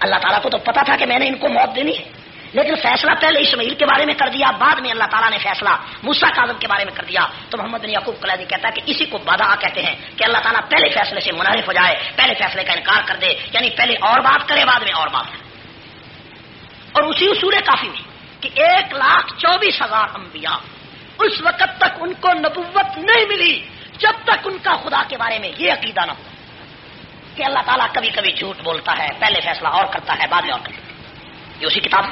اللہ تعالیٰ کو تو پتا تھا کہ میں نے ان کو موت دینی ہے۔ لیکن فیصلہ پہلے اسماعیل کے بارے میں کر دیا، بعد میں اللہ تعالیٰ نے فیصلہ موسا کاظم کے بارے میں کر دیا۔ تو محمد بن یعقوب کلادی جی کہتا ہے کہ اسی کو بادہ کہتے ہیں کہ اللہ تعالیٰ پہلے فیصلے سے منحرف ہو جائے، پہلے فیصلے کا انکار کر دے یعنی پہلے اور بات کرے، بعد میں اور بات کرے۔ اور اسی اصول کافی میں کہ ایک لاکھ چوبیس ہزار انبیاء اس وقت تک ان کو نبوت نہیں ملی جب تک ان کا خدا کے بارے میں یہ عقیدہ نہ ہو۔ کہ اللہ تعالیٰ کبھی کبھی جھوٹ بولتا ہے، پہلے فیصلہ اور کرتا ہے، بعد میں اور کرتا ہے۔ یہ اسی کتاب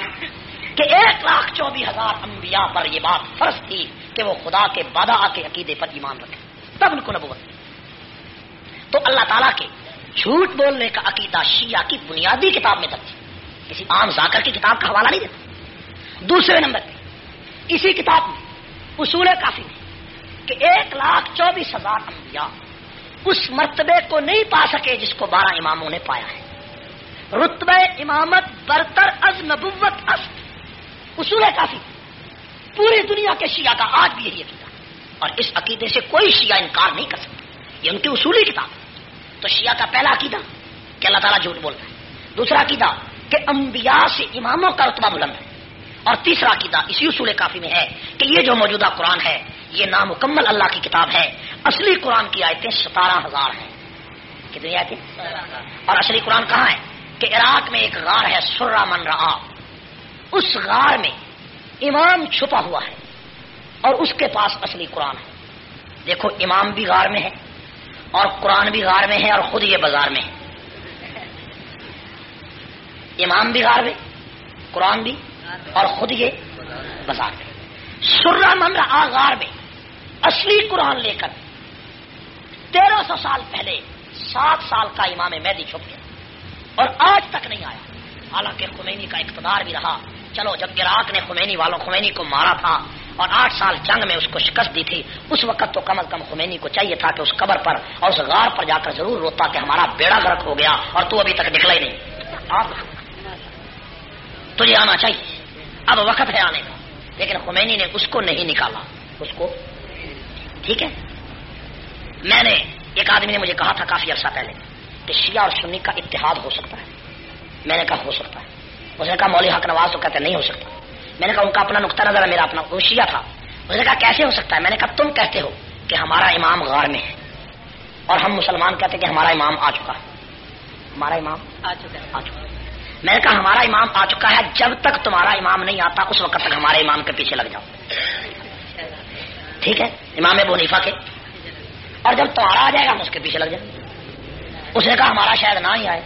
کہ ایک لاکھ چوبیس ہزار انبیاء پر یہ بات فرض تھی کہ وہ خدا کے بادہ کے عقیدے پر ایمان رکھے تب ان کو نبوت تو اللہ تعالیٰ کے جھوٹ بولنے کا عقیدہ شیعہ کی بنیادی کتاب میں درج کسی عام ذاکر کی کتاب کا حوالہ نہیں دیتا۔ دوسرے نمبر پہ، اسی کتاب میں اصول کافی میں کہ ایک لاکھ چوبیس ہزار انبیاء اس مرتبے کو نہیں پا سکے جس کو بارہ اماموں نے پایا ہے۔ رتبہ امامت برتر از نبوت است اصول کافی۔ پوری دنیا کے شیعہ کا آج بھی یہی عقیدہ۔ اور اس عقیدے سے کوئی شیعہ انکار نہیں کر سکتا۔ یہ ان کی اصولی کتاب۔ تو شیعہ کا پہلا عقیدہ کہ اللہ تعالیٰ جھوٹ بولتا ہے۔ دوسرا عقیدہ کہ انبیاء سے اماموں کا رتبہ بلند ہے۔ اور تیسرا عقیدہ اسی اصول کافی میں ہے کہ یہ جو موجودہ قرآن ہے، یہ نامکمل اللہ کی کتاب ہے۔ اصلی قرآن کی آیتیں ستارہ ہزار ہیں۔ کتنی آیتیں؟ اور اصلی قرآن کہاں ہے؟ کہ عراق میں ایک غار ہے، سرا من رہا اس غار میں امام چھپا ہوا ہے اور اس کے پاس اصلی قرآن ہے۔ دیکھو، امام بھی غار میں ہے اور قرآن بھی غار میں ہے اور خود یہ بازار میں ہے۔ امام بھی غار میں، قرآن بھی اور خود یہ بازار میں۔ سرا من رہا غار میں اصلی قرآن لے کر تیرہ سو سال پہلے، سات سال کا امام مہدی چھپ گیا۔ اور آج تک نہیں آیا۔ حالانکہ خمینی کا اقتدار بھی رہا۔ چلو، جب عراق نے خمینی والوں، خمینی کو مارا تھا اور آٹھ سال جنگ میں اس کو شکست دی تھی، اس وقت تو کم از کم خمینی کو چاہیے تھا کہ اس قبر پر اور اس غار پر جا کر ضرور روتا کہ ہمارا بیڑا گرک ہو گیا اور تو ابھی تک نکلا ہی نہیں۔ تجھے آنا چاہیے۔ اب وقت ہے آنے کا۔ لیکن خمینی نے اس کو نہیں نکالا۔ اس کو ٹھیک ہے۔ میں نے، ایک آدمی نے مجھے کہا تھا کافی عرصہ پہلے۔ کہ شیعہ اور سنی کا اتحاد ہو سکتا ہے۔ میں نے کہا ہو سکتا ہے۔ اس نے کہا مولی حق نواز تو کہتے نہیں ہو سکتا۔ میں نے کہا ان کا اپنا نقطہ نظر ہے میرا اپنا وہ شیعہ تھا۔ اس نے کہا کیسے ہو سکتا ہے؟ میں نے کہا تم کہتے ہو کہ ہمارا امام غار میں ہے۔ اور ہم مسلمان کہتے کہ ہمارا امام آ چکا ہے۔ ہمارا امام آ چکا ہے۔ آ چکا میں نے کہا ہمارا امام آ چکا ہے جب تک تمہارا امام نہیں آتا اس وقت تک ہمارے امام کے پیچھے لگ جاؤ۔ ٹھیک ہے؟ امام ابو نیفا کے۔ اور جب تمہارا آ جائے گا ہم اس کے پیچھے لگ جائیں۔ اس نے کہا ہمارا شاید نہ ہی آئے۔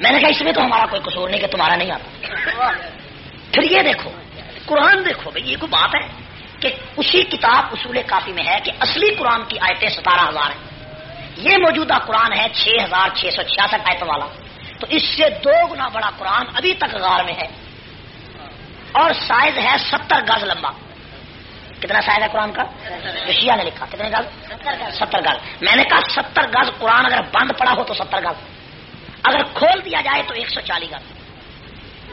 میں نے کہا، اس میں تو ہمارا کوئی قصور نہیں کہ تمہارا نہیں آتا۔ پھر یہ دیکھو، قرآن دیکھو بھائی، یہ کوئی بات ہے کہ اسی کتاب اصول کافی میں ہے کہ اصلی قرآن کی آیتیں ستارہ ہزار ہیں۔ یہ موجودہ قرآن ہے چھ ہزار چھ سو چھیاسٹھ آیتوں والا۔ تو اس سے دو گنا بڑا قرآن ابھی تک غار میں ہے۔ اور سائز ہے ستر گز لمبا۔ کتنا سائز ہے قرآن کا؟ جو شیعہ نے لکھا، کتنے گز؟ ستر گز۔ میں نے کہا ستر گز قرآن اگر بند پڑا ہو تو ستر گز۔ اگر کھول دیا جائے تو ایک سو چالیس گز۔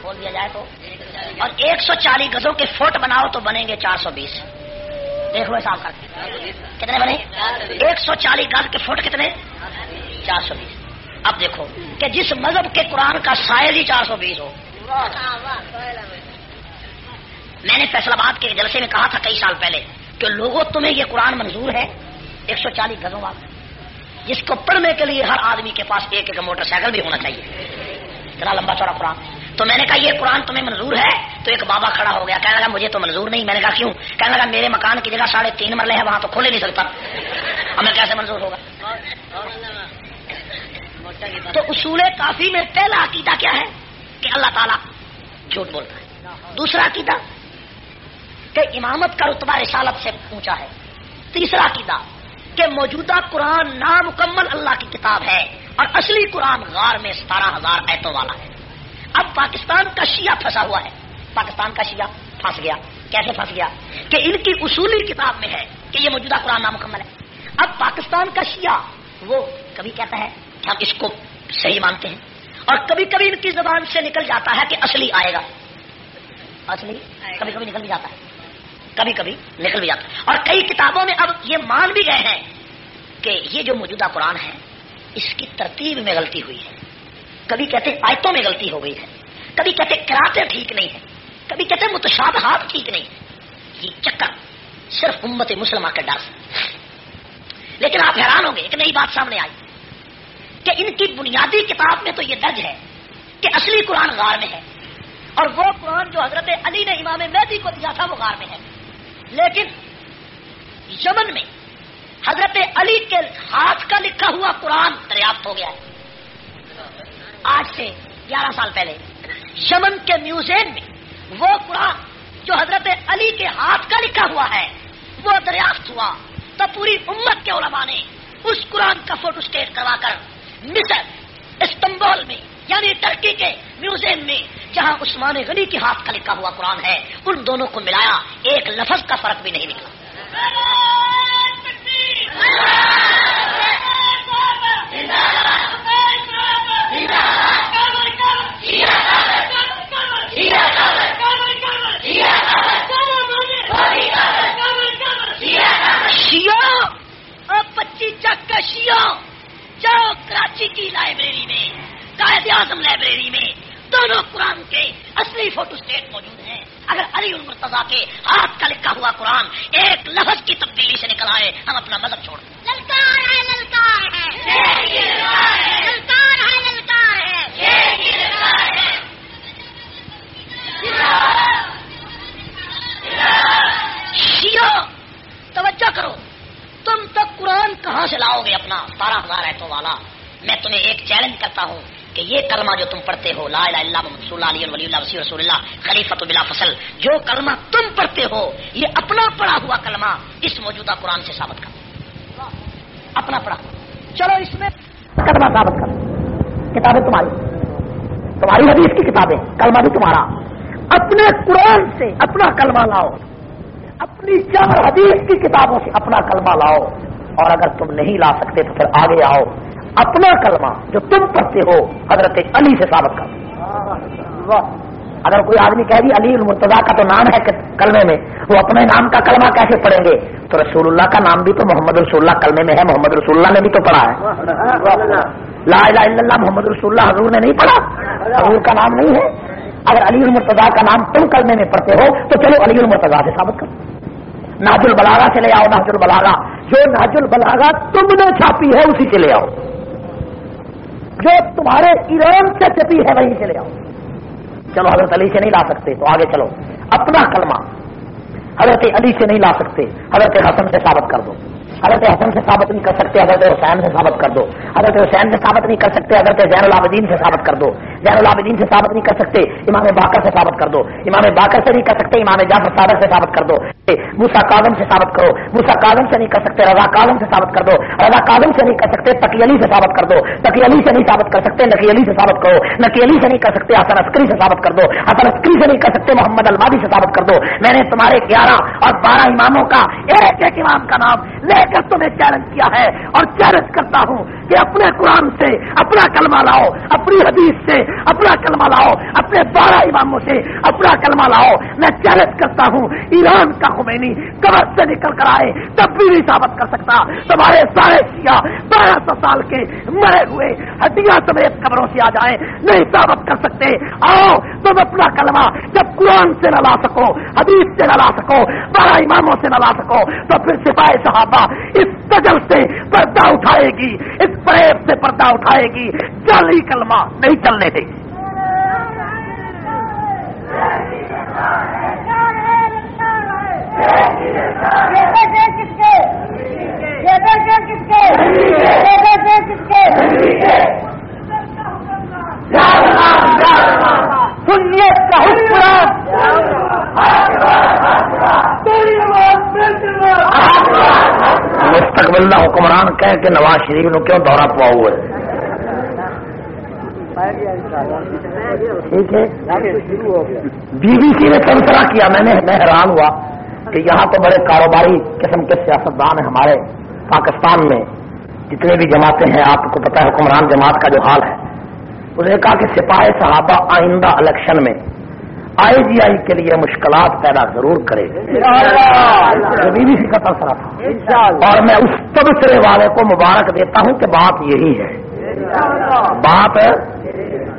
کھول دیا جائے تو۔ اور ایک سو چالیس گزوں کے فٹ بناؤ تو بنیں گے چار سو بیس۔ دیکھو حساب کر کے کتنے بنے؟ ایک سو چالیس گز کے فٹ کتنے؟ چار سو بیس۔ اب دیکھو کہ جس مذہب کے قرآن کا سائز ہی چار سو بیس ہو۔ میں نے فیصلہ آباد کے جلسے میں کہا تھا کئی سال پہلے کہ لوگوں، تمہیں یہ قرآن منظور ہے؟ ایک سو چالیس گزوں والا جس کو پڑھنے کے لیے ہر آدمی کے پاس ایک ایک موٹر سائیکل بھی ہونا چاہیے۔ اتنا لمبا چوڑا قرآن۔ تو میں نے کہا، یہ قرآن تمہیں منظور ہے؟ تو ایک بابا کھڑا ہو گیا۔ کہنے لگا، مجھے تو منظور نہیں۔ میں نے کہا، کیوں؟ کہنے لگا، میرے مکان کی جگہ ساڑھے تین مرلے ہیں، وہاں تو کھولے نہیں سکتا ہمیں کیسے منظور ہوگا؟ تو اصول کافی میں پہلا عقیدہ کیا ہے؟ کہ اللہ تعالیٰ جھوٹ بولتا ہے۔ دوسرا عقیدہ کہ امامت کا رتبہ رسالت سے اونچا ہے۔ تیسرا عقیدہ کہ موجودہ قرآن نامکمل اللہ کی کتاب ہے اور اصلی قرآن غار میں ستارہ ہزار ایتوں والا ہے۔ اب پاکستان کا شیعہ پھنسا ہوا ہے۔ پاکستان کا شیعہ پھنس گیا۔ کیسے پھنس گیا؟ کہ ان کی اصولی کتاب میں ہے کہ یہ موجودہ قرآن نامکمل ہے۔ اب پاکستان کا شیعہ وہ کبھی کہتا ہے کہ ہم اس کو صحیح مانتے ہیں اور کبھی کبھی ان کی زبان سے نکل جاتا ہے کہ اصلی آئے گا۔ اصلی کبھی کبھی نکل بھی جاتا ہے۔ کبھی کبھی نکل بھی جاتا ہے۔ اور کئی کتابوں میں اب یہ مان بھی گئے ہیں کہ یہ جو موجودہ قرآن ہے، اس کی ترتیب میں غلطی ہوئی ہے۔ کبھی کہتے آیتوں میں غلطی ہو گئی ہے۔ کبھی کہتے کراتے ٹھیک نہیں ہے کبھی کہتے متشابہات ٹھیک نہیں ہے یہ چکر صرف امت مسلمہ کے ڈر لیکن آپ حیران ہوں گے، ایک نئی بات سامنے آئی کہ ان کی بنیادی کتاب میں تو یہ درج ہے کہ اصلی قرآن غار میں ہے۔ اور وہ قرآن جو حضرت علی نے امام مہدی کو دیا تھا، وہ غار میں ہے۔ لیکن یمن میں حضرت علی کے ہاتھ کا لکھا ہوا قرآن دریافت ہو گیا ہے۔ آج سے گیارہ سال پہلے یمن کے میوزیم میں وہ قرآن جو حضرت علی کے ہاتھ کا لکھا ہوا ہے، وہ دریافت ہوا۔ تو پوری امت کے علماء نے اس قرآن کا فوٹو اسٹیٹ کروا کر مصر، استنبول میں یعنی ترکی کے میوزیم میں، جہاں عثمان غنی کے ہاتھ کا لکھا ہوا قرآن ہے، ان دونوں کو ملایا، ایک لفظ کا فرق بھی نہیں نکلا۔ شیو اور پچیس چک کا شیو جاؤ کراچی کی لائبریری میں۔ قائد اعظم لائبریری میں دونوں قرآن کے اصلی فوٹو اسٹیٹ موجود ہیں۔ اگر علی المرتضا کے ہاتھ کا لکھا ہوا قرآن ایک لفظ کی تبدیلی سے نکل آئے ہم اپنا مذہب چھوڑ دیں۔ للکار ہے للکار ہے۔ للکار ہے۔ للکار ہے شیعہ توجہ کرو۔ تم تک قرآن کہاں سے لاؤ گے اپنا؟ بارہ ہزار ایٹو والا۔ میں تمہیں ایک چیلنج کرتا ہوں۔ کہ یہ کلمہ جو تم پڑھتے ہو، لا الہ الا محمد صلی اللہ علیہ ولی اللہ وسیع رسول اللہ، خلیفۃ بلا فصل، جو کلمہ تم پڑھتے ہو، یہ اپنا پڑھا ہوا کلمہ اس موجودہ قرآن سے ثابت کر اپنا پڑھا۔ چلو اس میں کلمہ ثابت کر کتابیں تمہاری۔ تمہاری حدیث کی کتابیں، کلمہ بھی تمہارا۔ اپنے قرآن سے اپنا کلمہ لاؤ۔ اپنی چار حدیث کی کتابوں سے اپنا کلمہ لاؤ۔ اور اگر تم نہیں لا سکتے تو پھر آگے آؤ۔ اپنا کلمہ جو تم پڑھتے ہو، حضرت علی سے ثابت کر۔ اگر کوئی آدمی کہہ دی جی علی المرتضا کا تو نام ہے کلمے میں، وہ اپنے نام کا کلمہ کیسے پڑھیں گے؟ تو رسول اللہ کا نام بھی تو محمد رسول اللہ کلمے میں ہے، محمد رسول اللہ نے بھی تو پڑھا ہے۔ لا الہ الا اللہ، محمد رسول اللہ حضور نے نہیں پڑھا۔ حضور کا نام نہیں ہے۔ اگر علی المرتضا کا نام تم کلمے میں پڑھتے ہو، تو چلو علی المرتضا سے ثابت کرو۔ ناج البلاغا سے لے آؤ ناج البلاغا جو ناج البلاغا تم نے چھاپی ہے، اسی سے لے آؤ۔ جو تمہارے ایران سے چپی ہے وہیں چلے آؤ۔ چلو، حضرت علی سے نہیں لا سکتے، تو آگے چلو۔ اپنا کلمہ حضرت علی سے نہیں لا سکتے، حضرت حسن سے ثابت کر دو۔ حضرت حسن سے ثابت نہیں کر سکتے حضرت حسین سے ثابت کر دو حضرت حسین سے ثابت نہیں کر سکتے حضرت زین العابدین سے ثابت کر دو زین العابدین سے ثابت نہیں کر سکتے امام باقر سے ثابت کر دو امام باقر سے نہیں کر سکتے امام جعفر صادق سے ثابت کر دو موسا کاظم سے ثابت کرو موسا کاظم سے نہیں کر سکتے رضا کاظم سے ثابت کر دو رضا کاظم سے نہیں کر سکتے تقی علی سے ثابت کر دو تقی علی سے نہیں ثابت کر سکتے نقی علی سے ثابت کرو نقی علی سے نہیں کر سکتے حسن عسکری سے ثابت کر دو حسن عسکری سے نہیں کر سکتے محمد المادی سے ثابت کر دو میں نے تمہارے گیارہ اور بارہ اماموں کا ایک ایک امام کا نام لے کر تمہیں چیلنج کیا ہے اور چیلنج کرتا ہوں کہ اپنے قرآن سے اپنا کلمہ لاؤ، اپنی حدیث سے اپنا کلمہ لاؤ، اپنے بارہ اماموں سے اپنا کلمہ لاؤ۔ میں چیلنج کرتا ہوں، ایران کا خمینی قبر سے نکل کر آئے تب بھی نہیں ثابت کر سکتا۔ تمہارے سارے سیاح بارہ سو سال کے مرے ہوئے، ہڈیاں سمیت قبروں سے آ جائیں، نہیں ثابت کر سکتے۔ آؤ، تم اپنا کلمہ جب قرآن سے نہ لا سکو، حدیث سے نہ لا سکو، بارہ اماموں سے نہ لا سکو، تو پھر سپاہی صحابہ اس تجل سے پردہ اٹھائے گی اس پریب سے پردہ اٹھائے گی جلی کلمہ نہیں چلنے دے گی سنیت کا مستقبل حکمران کہہ کے نواز شریف نو کیوں دورہ پوا ہوئے ٹھیک ہے۔ بی بی سی نے تبصرہ کیا، میں نے میں حیران ہوا کہ یہاں تو بڑے کاروباری قسم کے سیاستدان ہیں ہمارے پاکستان میں۔ جتنے بھی جماعتیں ہیں، آپ کو پتا ہے، حکمران جماعت کا جو حال ہے۔ اس نے کہا کہ سپاہی صحابہ آئندہ الیکشن میں آئی جی آئی کے لیے مشکلات پیدا ضرور کرے۔ کا تبصرہ تھا۔ اور میں اس تبصرے والے کو مبارک دیتا ہوں کہ بات یہی ہے۔ بات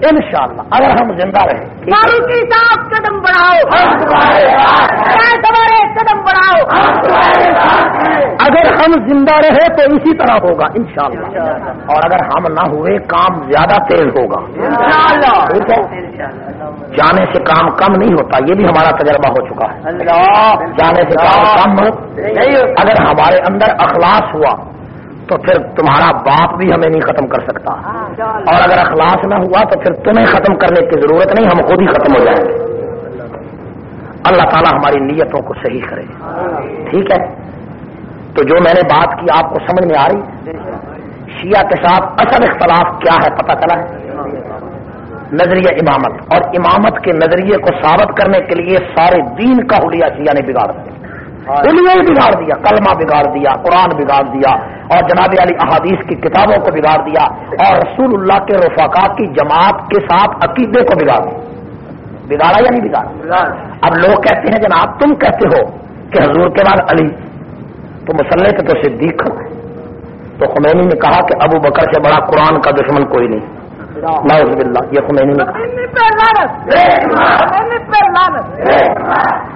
ان شاء اللہ اگر ہم زندہ رہیں۔ فاروقی صاحب قدم بڑھاؤ۔ تمہارے قدم بڑھاؤ۔ اگر ہم زندہ رہے تو اسی طرح ہوگا انشاءاللہ۔ اور اگر ہم نہ ہوئے کام زیادہ تیز ہوگا۔ جانے سے کام کم نہیں ہوتا یہ بھی ہمارا تجربہ ہو چکا ہے۔ جانے سے کام کم۔ اگر ہمارے اندر اخلاص ہوا تو پھر تمہارا باپ بھی ہمیں نہیں ختم کر سکتا۔ اور اگر اخلاص نہ ہوا تو پھر تمہیں ختم کرنے کی ضرورت نہیں ہم خود ہی ختم ہو جائیں گے۔ اللہ تعالیٰ ہماری نیتوں کو صحیح کرے۔ ٹھیک ہے؟ تو جو میں نے بات کی آپ کو سمجھ میں آ رہی؟ شیعہ کے ساتھ اصل اختلاف کیا ہے پتہ چلا؟ ہے نظریہ امامت۔ اور امامت کے نظریے کو ثابت کرنے کے لیے سارے دین کا حلیہ شیعہ نے بگاڑ دیا۔ حلیہ بگاڑ دیا کلمہ بگاڑ دیا قرآن بگاڑ دیا اور جناب علی احادیث کی کتابوں کو بگاڑ دیا اور رسول اللہ کے رفاقہ کی جماعت کے ساتھ عقیدے کو بگاڑ دیا۔ بگاڑا یا نہیں بگاڑا؟ اب لوگ کہتے ہیں جناب تم کہتے ہو کہ حضور کے بعد علی تو مسلح پہ تو صدیق تو خمینی نے کہا کہ ابو بکر سے بڑا قرآن کا دشمن کوئی نہیں۔ نعوذ باللہ یہ خمینی نے کہا۔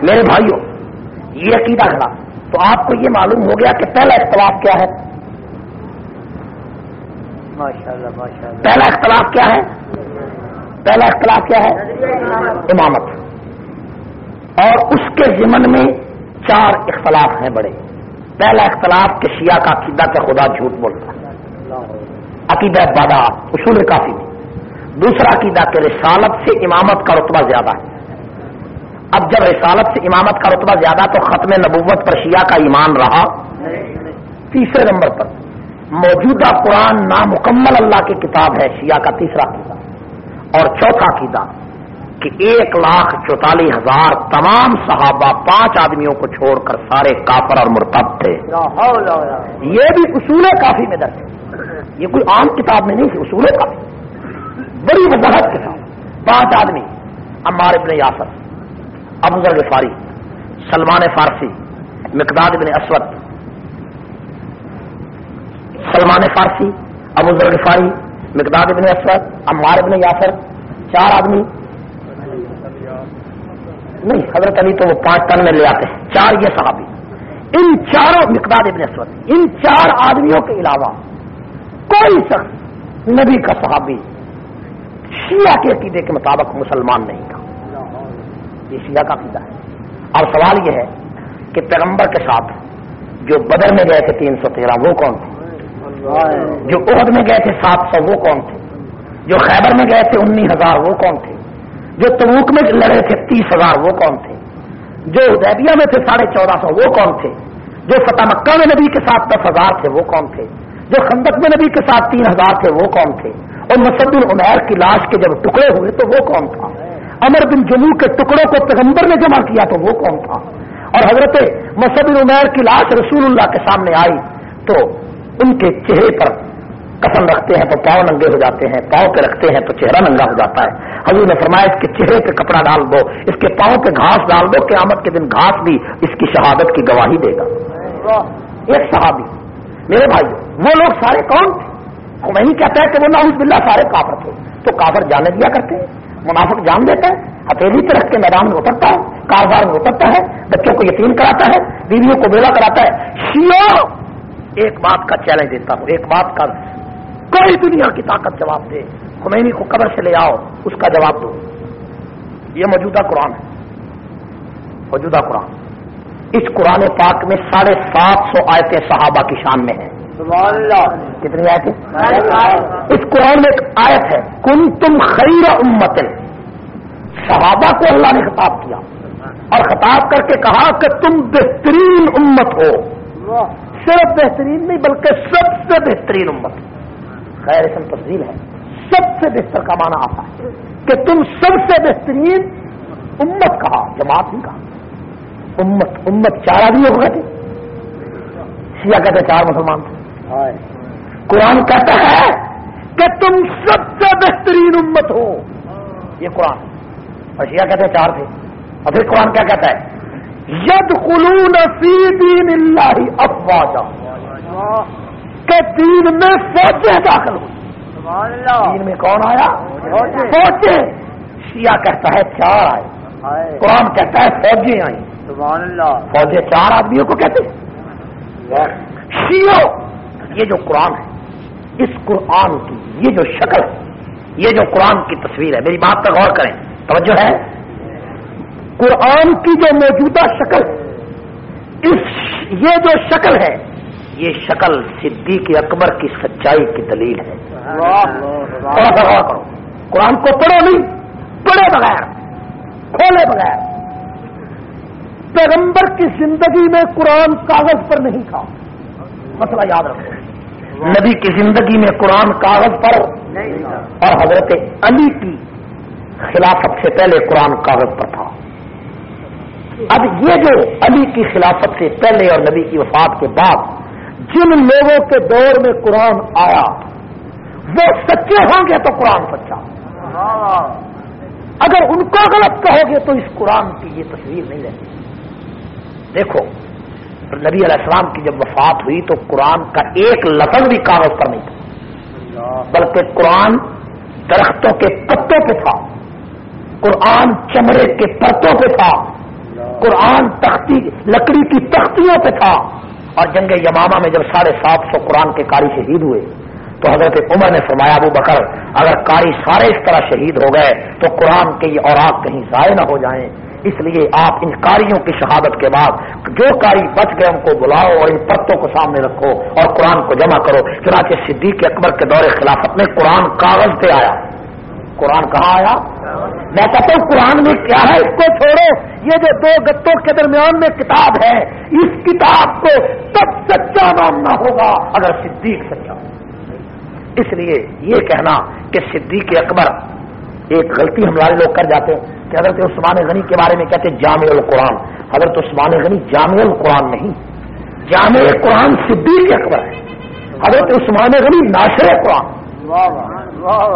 میرے بھائیوں یہ عقیدہ کھڑا تو آپ کو یہ معلوم ہو گیا کہ پہلا اختلاف کیا ہے۔ پہلا اختلاف کیا ہے؟ پہلا اختلاف کیا ہے؟ امامت۔ اور اس کے ضمن میں چار اختلاف ہیں بڑے۔ پہلا اختلاف کہ شیعہ کا عقیدہ کا خدا جھوٹ بولتا۔ ہے عقیدہ بادا اصول کافی۔ دوسرا عقیدہ کہ رسالت سے امامت کا رتبہ زیادہ ہے۔ اب جب رسالت سے امامت کا رتبہ زیادہ تو ختم نبوت پر شیعہ کا ایمان رہا۔ تیسرے نمبر پر موجودہ قرآن نامکمل اللہ کی کتاب ہے شیعہ کا تیسرا عقیدہ۔ اور چوتھا عقیدہ کہ ایک لاکھ چوتالیس ہزار تمام صحابہ پانچ آدمیوں کو چھوڑ کر سارے کافر اور مرتب تھے۔ یہ بھی اصول کافی میں درج ہے۔ یہ کوئی عام کتاب میں نہیں تھی اصول کافی۔ بڑی وضاحت کے ساتھ۔ پانچ آدمی عمار ابن یاسر۔ ابو ذر غفاری، سلمان فارسی، مقداد ابن اسود، سلمان فارسی ابو ذر غفاری، مقداد ابن اسود عمار ابن یاسر، چار آدمی۔ نہیں، حضرت علی تو وہ پانچ تن میں لے آتے ہیں، چار یہ صحابی۔ ان چاروں، مقداد ابن اسود، ان چار آدمیوں کے علاوہ کوئی شخص نبی کا صحابی، شیعہ کے عقیدے کے مطابق مسلمان نہیں تھا۔ یہ شیعہ کا عقیدہ ہے۔ اور سوال یہ ہے کہ پیغمبر کے ساتھ جو بدر میں گئے تھے تین سو تیرہ، وہ کون تھے؟ جو عہد میں گئے تھے سات سو، وہ کون تھے؟ جو خیبر میں گئے تھے انیس ہزار، وہ کون تھے؟ جو تبوک میں لڑے تھے تیس ہزار، وہ کون تھے؟ جو ادیبیہ میں تھے ساڑھے چودہ سو، وہ کون تھے؟ جو فتح مکہ میں نبی کے ساتھ دس ہزار تھے، وہ کون تھے؟ جو خندق میں نبی کے ساتھ تین ہزار تھے، وہ کون تھے؟ اور مسد العمیر کی لاش کے جب ٹکڑے ہوئے تو وہ کون تھا؟ امر بن جموں کے ٹکڑوں کو پیغمبر نے جمع کیا تو وہ کون تھا؟ اور حضرت مسد العمیر کی لاش رسول اللہ کے سامنے آئی تو ان کے چہرے پر قسم رکھتے ہیں تو پاؤں ننگے ہو جاتے ہیں، پاؤں پہ رکھتے ہیں تو چہرہ ننگا ہو جاتا ہے۔ حضور نے فرمایا، اس کے چہرے پہ کپڑا ڈال دو، اس کے پاؤں پہ گھاس ڈال دو، قیامت کے دن گھاس بھی اس کی شہادت کی گواہی دے گا۔ ایک صحابی، میرے بھائی، وہ لوگ سارے کون تھے؟ میں کہتا ہے کہ وہ ناؤز بلّہ سارے کافر تھے۔ تو کافر جانے دیا کرتے ہیں۔ منافق جان دیتا ہے، ہتھیلی پہ رکھ کے میدان میں اترتا ہے، کاروبار میں اترتا ہے، بچوں کو یقین کراتا ہے، بیویوں کو بیلا کراتا ہے۔ شیو ایک بات کا چیلنج دیتا ہوں، ایک بات کا کوئی دنیا کی طاقت جواب دے۔ خمینی کو قبر سے لے آؤ، اس کا جواب دو۔ یہ موجودہ قرآن ہے۔ موجودہ قرآن۔ اس قرآن پاک میں ساڑھے سات سو آیتیں صحابہ کی شان میں ہیں۔ کتنی آیتیں؟ اس قرآن میں ایک آیت ہے کن تم خیر امت صحابہ کو اللہ نے خطاب کیا اور خطاب کر کے کہا کہ تم بہترین امت ہو۔ صرف بہترین نہیں بلکہ سب سے بہترین امت۔ خیر اسم تفضیل ہے۔ سب سے بہتر کا معنی آتا ہے کہ تم سب سے بہترین امت کہا جماعت ہی کہا۔ امت امت چار آدمی گئے تھے شیعہ کہتے چار مسلمان۔ تھے قرآن کہتا ہے کہ تم سب سے بہترین امت ہو۔ یہ قرآن۔ اور شیعہ کہتے چار تھے۔ اور پھر قرآن کیا کہتا ہے؟ ید قلون فی دین اللہ افواجا۔ کہ دین میں فوجیں داخل ہوئی۔ دین میں کون آیا؟ فوجیں۔ شیعہ کہتا ہے چار آئے۔ قرآن کہتا ہے فوجیں آئی فوجیں چار آدمیوں کو کہتے شیو یہ جو قرآن ہے اس قرآن کی یہ جو شکل ہے یہ جو قرآن کی تصویر ہے میری بات پر غور کریں. توجہ ہے؟ قرآن کی جو موجودہ شکل اس یہ جو شکل ہے یہ شکل صدیق اکبر کی سچائی کی دلیل ہے. کرو قرآن کو پڑھو نہیں پڑھے بغیر کھولے بغیر. پیغمبر کی زندگی میں قرآن کاغذ پر نہیں تھا۔ مسئلہ یاد رکھو۔ نبی کی زندگی میں قرآن کاغذ پر اور حضرت علی کی خلافت سے پہلے قرآن کاغذ پر تھا۔ اب یہ جو علی کی خلافت سے پہلے اور نبی کی وفات کے بعد جن لوگوں کے دور میں قرآن آیا وہ سچے ہوں گے تو قرآن سچا۔ اگر ان کو غلط کہو گے تو اس قرآن کی یہ تصویر نہیں رہتی۔ دیکھو، نبی علیہ السلام کی جب وفات ہوئی تو قرآن کا ایک لفظ بھی کاغذ پر نہیں تھا۔ بلکہ قرآن درختوں کے پتوں پہ تھا۔ قرآن چمڑے کے پتوں پہ تھا۔ قرآن تختی، لکڑی کی تختیوں پہ تھا۔ اور جنگ یمامہ میں جب ساڑھے سات سو قرآن کے کاری شہید ہوئے، تو حضرت عمر نے فرمایا، ابو بکر، اگر کاری سارے اس طرح شہید ہو گئے تو قرآن کے یہ اوراق کہیں ضائع نہ ہو جائیں۔ اس لیے آپ ان کاریوں کی شہادت کے بعد جو کاری بچ گئے ان کو بلاؤ اور ان پتوں کو سامنے رکھو اور قرآن کو جمع کرو۔ چنانچہ صدیق اکبر کے دور خلافت میں قرآن کاغذ پہ آیا۔ قرآن کہاں آیا؟ میں کہتا ہوں قرآن میں کیا ہے؟ اس کو چھوڑو۔ یہ جو دو گتوں کے درمیان میں کتاب ہے، اس کتاب کو تب سچا ماننا ہوگا اگر صدیق سچا۔ اس لیے یہ کہنا کہ صدیق اکبر ایک غلطی ہمارے لوگ کر جاتے ہیں کہ حضرت عثمان غنی کے بارے میں کہتے جامع القرآن۔ حضرت عثمان غنی جامع القرآن نہیں۔ جامع قرآن صدیق اکبر ہے۔ حضرت عثمان غنی ناشر قرآن۔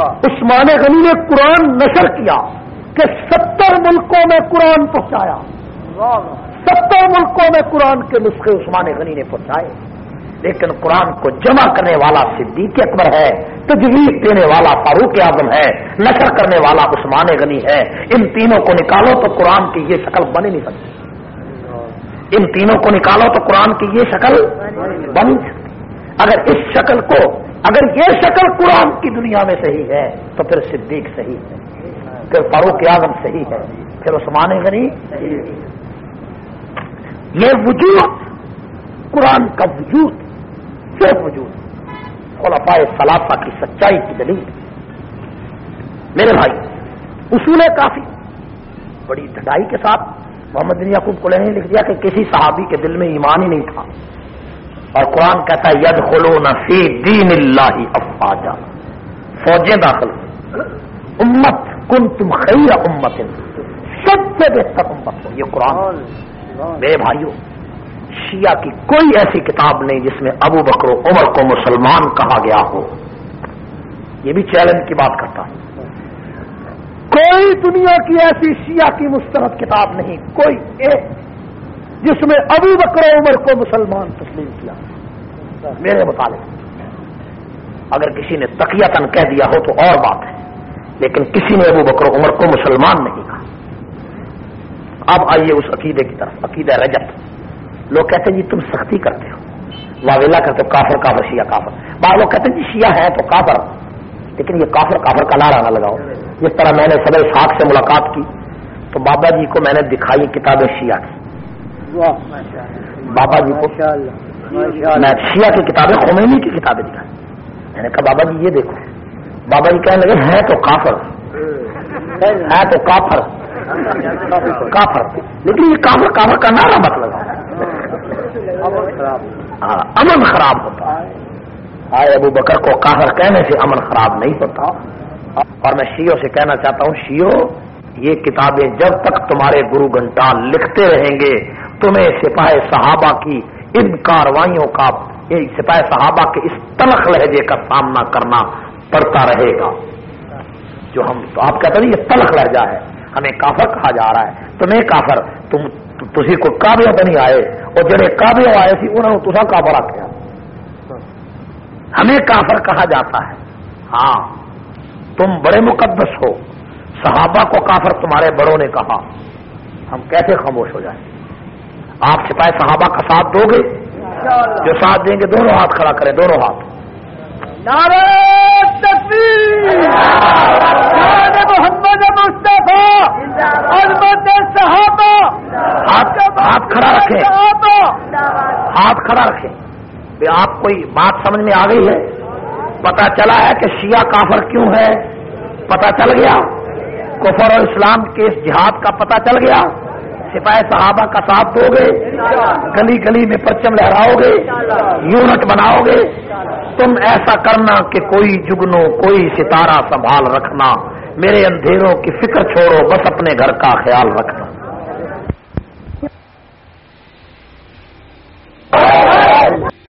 عثمان غنی نے قرآن نشر کیا کہ ستر ملکوں میں قرآن پہنچایا۔ ستر ملکوں میں قرآن کے نسخے عثمان غنی نے پہنچائے۔ لیکن قرآن کو جمع کرنے والا صدیق اکبر ہے، تجویز دینے والا فاروق اعظم ہے، نشر کرنے والا عثمان غنی ہے۔ ان تینوں کو نکالو تو قرآن کی یہ شکل بن ہی نہیں سکتی۔ ان تینوں کو نکالو تو قرآن کی یہ شکل بن سکتی۔ اگر اس شکل کو، اگر یہ شکل قرآن کی دنیا میں صحیح ہے، تو پھر صدیق صحیح ہے۔ پھر فاروق اعظم صحیح ہے۔ پھر عثمان غنی یہ وجود قرآن کا وجود صرف وجود خلفائے سلافہ کی سچائی کی دلیل۔ میرے بھائی اصول کافی۔ بڑی ڈھڈائی کے ساتھ محمد بن یعقوب کو نے لکھ دیا کہ کسی صحابی کے دل میں ایمان ہی نہیں تھا۔ اور قرآن کہتا ہے ید خلو نفی دین اللہ افواجا۔ فوجیں داخل امت کن تم خیر امت۔ سب سے بہتر امت ہو۔ یہ قرآن۔ میرے بھائیوں شیعہ کی کوئی ایسی کتاب نہیں جس میں ابو بکر عمر کو مسلمان کہا گیا ہو۔ یہ بھی چیلنج کی بات کرتا ہوں۔ کوئی دنیا کی ایسی شیعہ کی مسترد کتاب نہیں، کوئی ایک جس میں ابو بکر عمر کو مسلمان تسلیم کیا۔ میرے مطابق اگر کسی نے تقیتن کہہ دیا ہو تو اور بات ہے، لیکن کسی نے ابو بکر عمر کو مسلمان نہیں کہا۔ اب آئیے اس عقیدے کی طرف، عقیدہ رجت لوگ کہتے ہیں جی تم سختی کرتے ہو۔ واویلا کرتے ہو، کافر کافر، شیعہ، کافر۔ بعض لوگ کہتے ہیں جی شیعہ ہے تو کافر۔ لیکن یہ کافر کافر کا نعرہ نہ لگاؤ۔ جس طرح میں نے صدر ساخ سے ملاقات کی، تو بابا جی کو میں نے دکھائی کتابیں شیعہ کی۔ بابا جی کو میں شیعہ کی کتابیں، خمینی کی کتابیں دکھائی۔ میں نے کہا بابا جی یہ دیکھو۔ بابا جی کہنے لگے ہے تو کافر۔ ہے تو کافر۔ کافر۔ لیکن یہ کافر کافر کا نعرہ مت لگاؤ۔ ہاں امن خراب ہوتا ہے۔ آئے ابو بکر کو کافر کہنے سے امن خراب نہیں ہوتا۔ اور میں شیو سے کہنا چاہتا ہوں شیو یہ کتابیں جب تک تمہارے گرو گھنٹال لکھتے رہیں گے، تمہیں سپاہ صحابہ کی ان کاروائیوں کا سپاہ صحابہ کے اس تلخ لہجے کا سامنا کرنا پڑتا رہے گا۔ جو ہم، تو آپ کہتے ہیں یہ تلخ لہجہ ہے۔ ہمیں کافر کہا جا رہا ہے۔ تمہیں کافر، تم تھی کوئی کابل تو نہیں آئے اور جڑے کابل آئے تھے انہوں نے تصا کافر آخیا ہمیں کافر کہا جاتا ہے۔ ہاں تم بڑے مقدس ہو۔ صحابہ کو کافر تمہارے بڑوں نے کہا۔ ہم کیسے خاموش ہو جائیں؟ آپ سپاہی صحابہ کا ساتھ دو گے؟ جو ساتھ دیں گے، دونوں ہاتھ کھڑا کریں، دونوں ہاتھ۔ نعرہ تکبیر۔ محمد مصطفیٰ صحابہ۔ ہاتھ کھڑا رکھے ہاتھ کھڑا رکھے آپ کوئی بات سمجھ میں آ گئی ہے؟ پتا چلا ہے کہ شیعہ کافر کیوں ہے؟ پتا چل گیا؟ کفر اور اسلام کے اس جہاد کا پتا چل گیا؟ سپاہ صحابہ کا ساتھ دو گے، گلی گلی میں پرچم لہراؤ گے، یونٹ بناؤ گے۔ تم ایسا کرنا کہ کوئی جگنو کوئی ستارہ سنبھال رکھنا۔ میرے اندھیروں کی فکر چھوڑو، بس اپنے گھر کا خیال رکھنا۔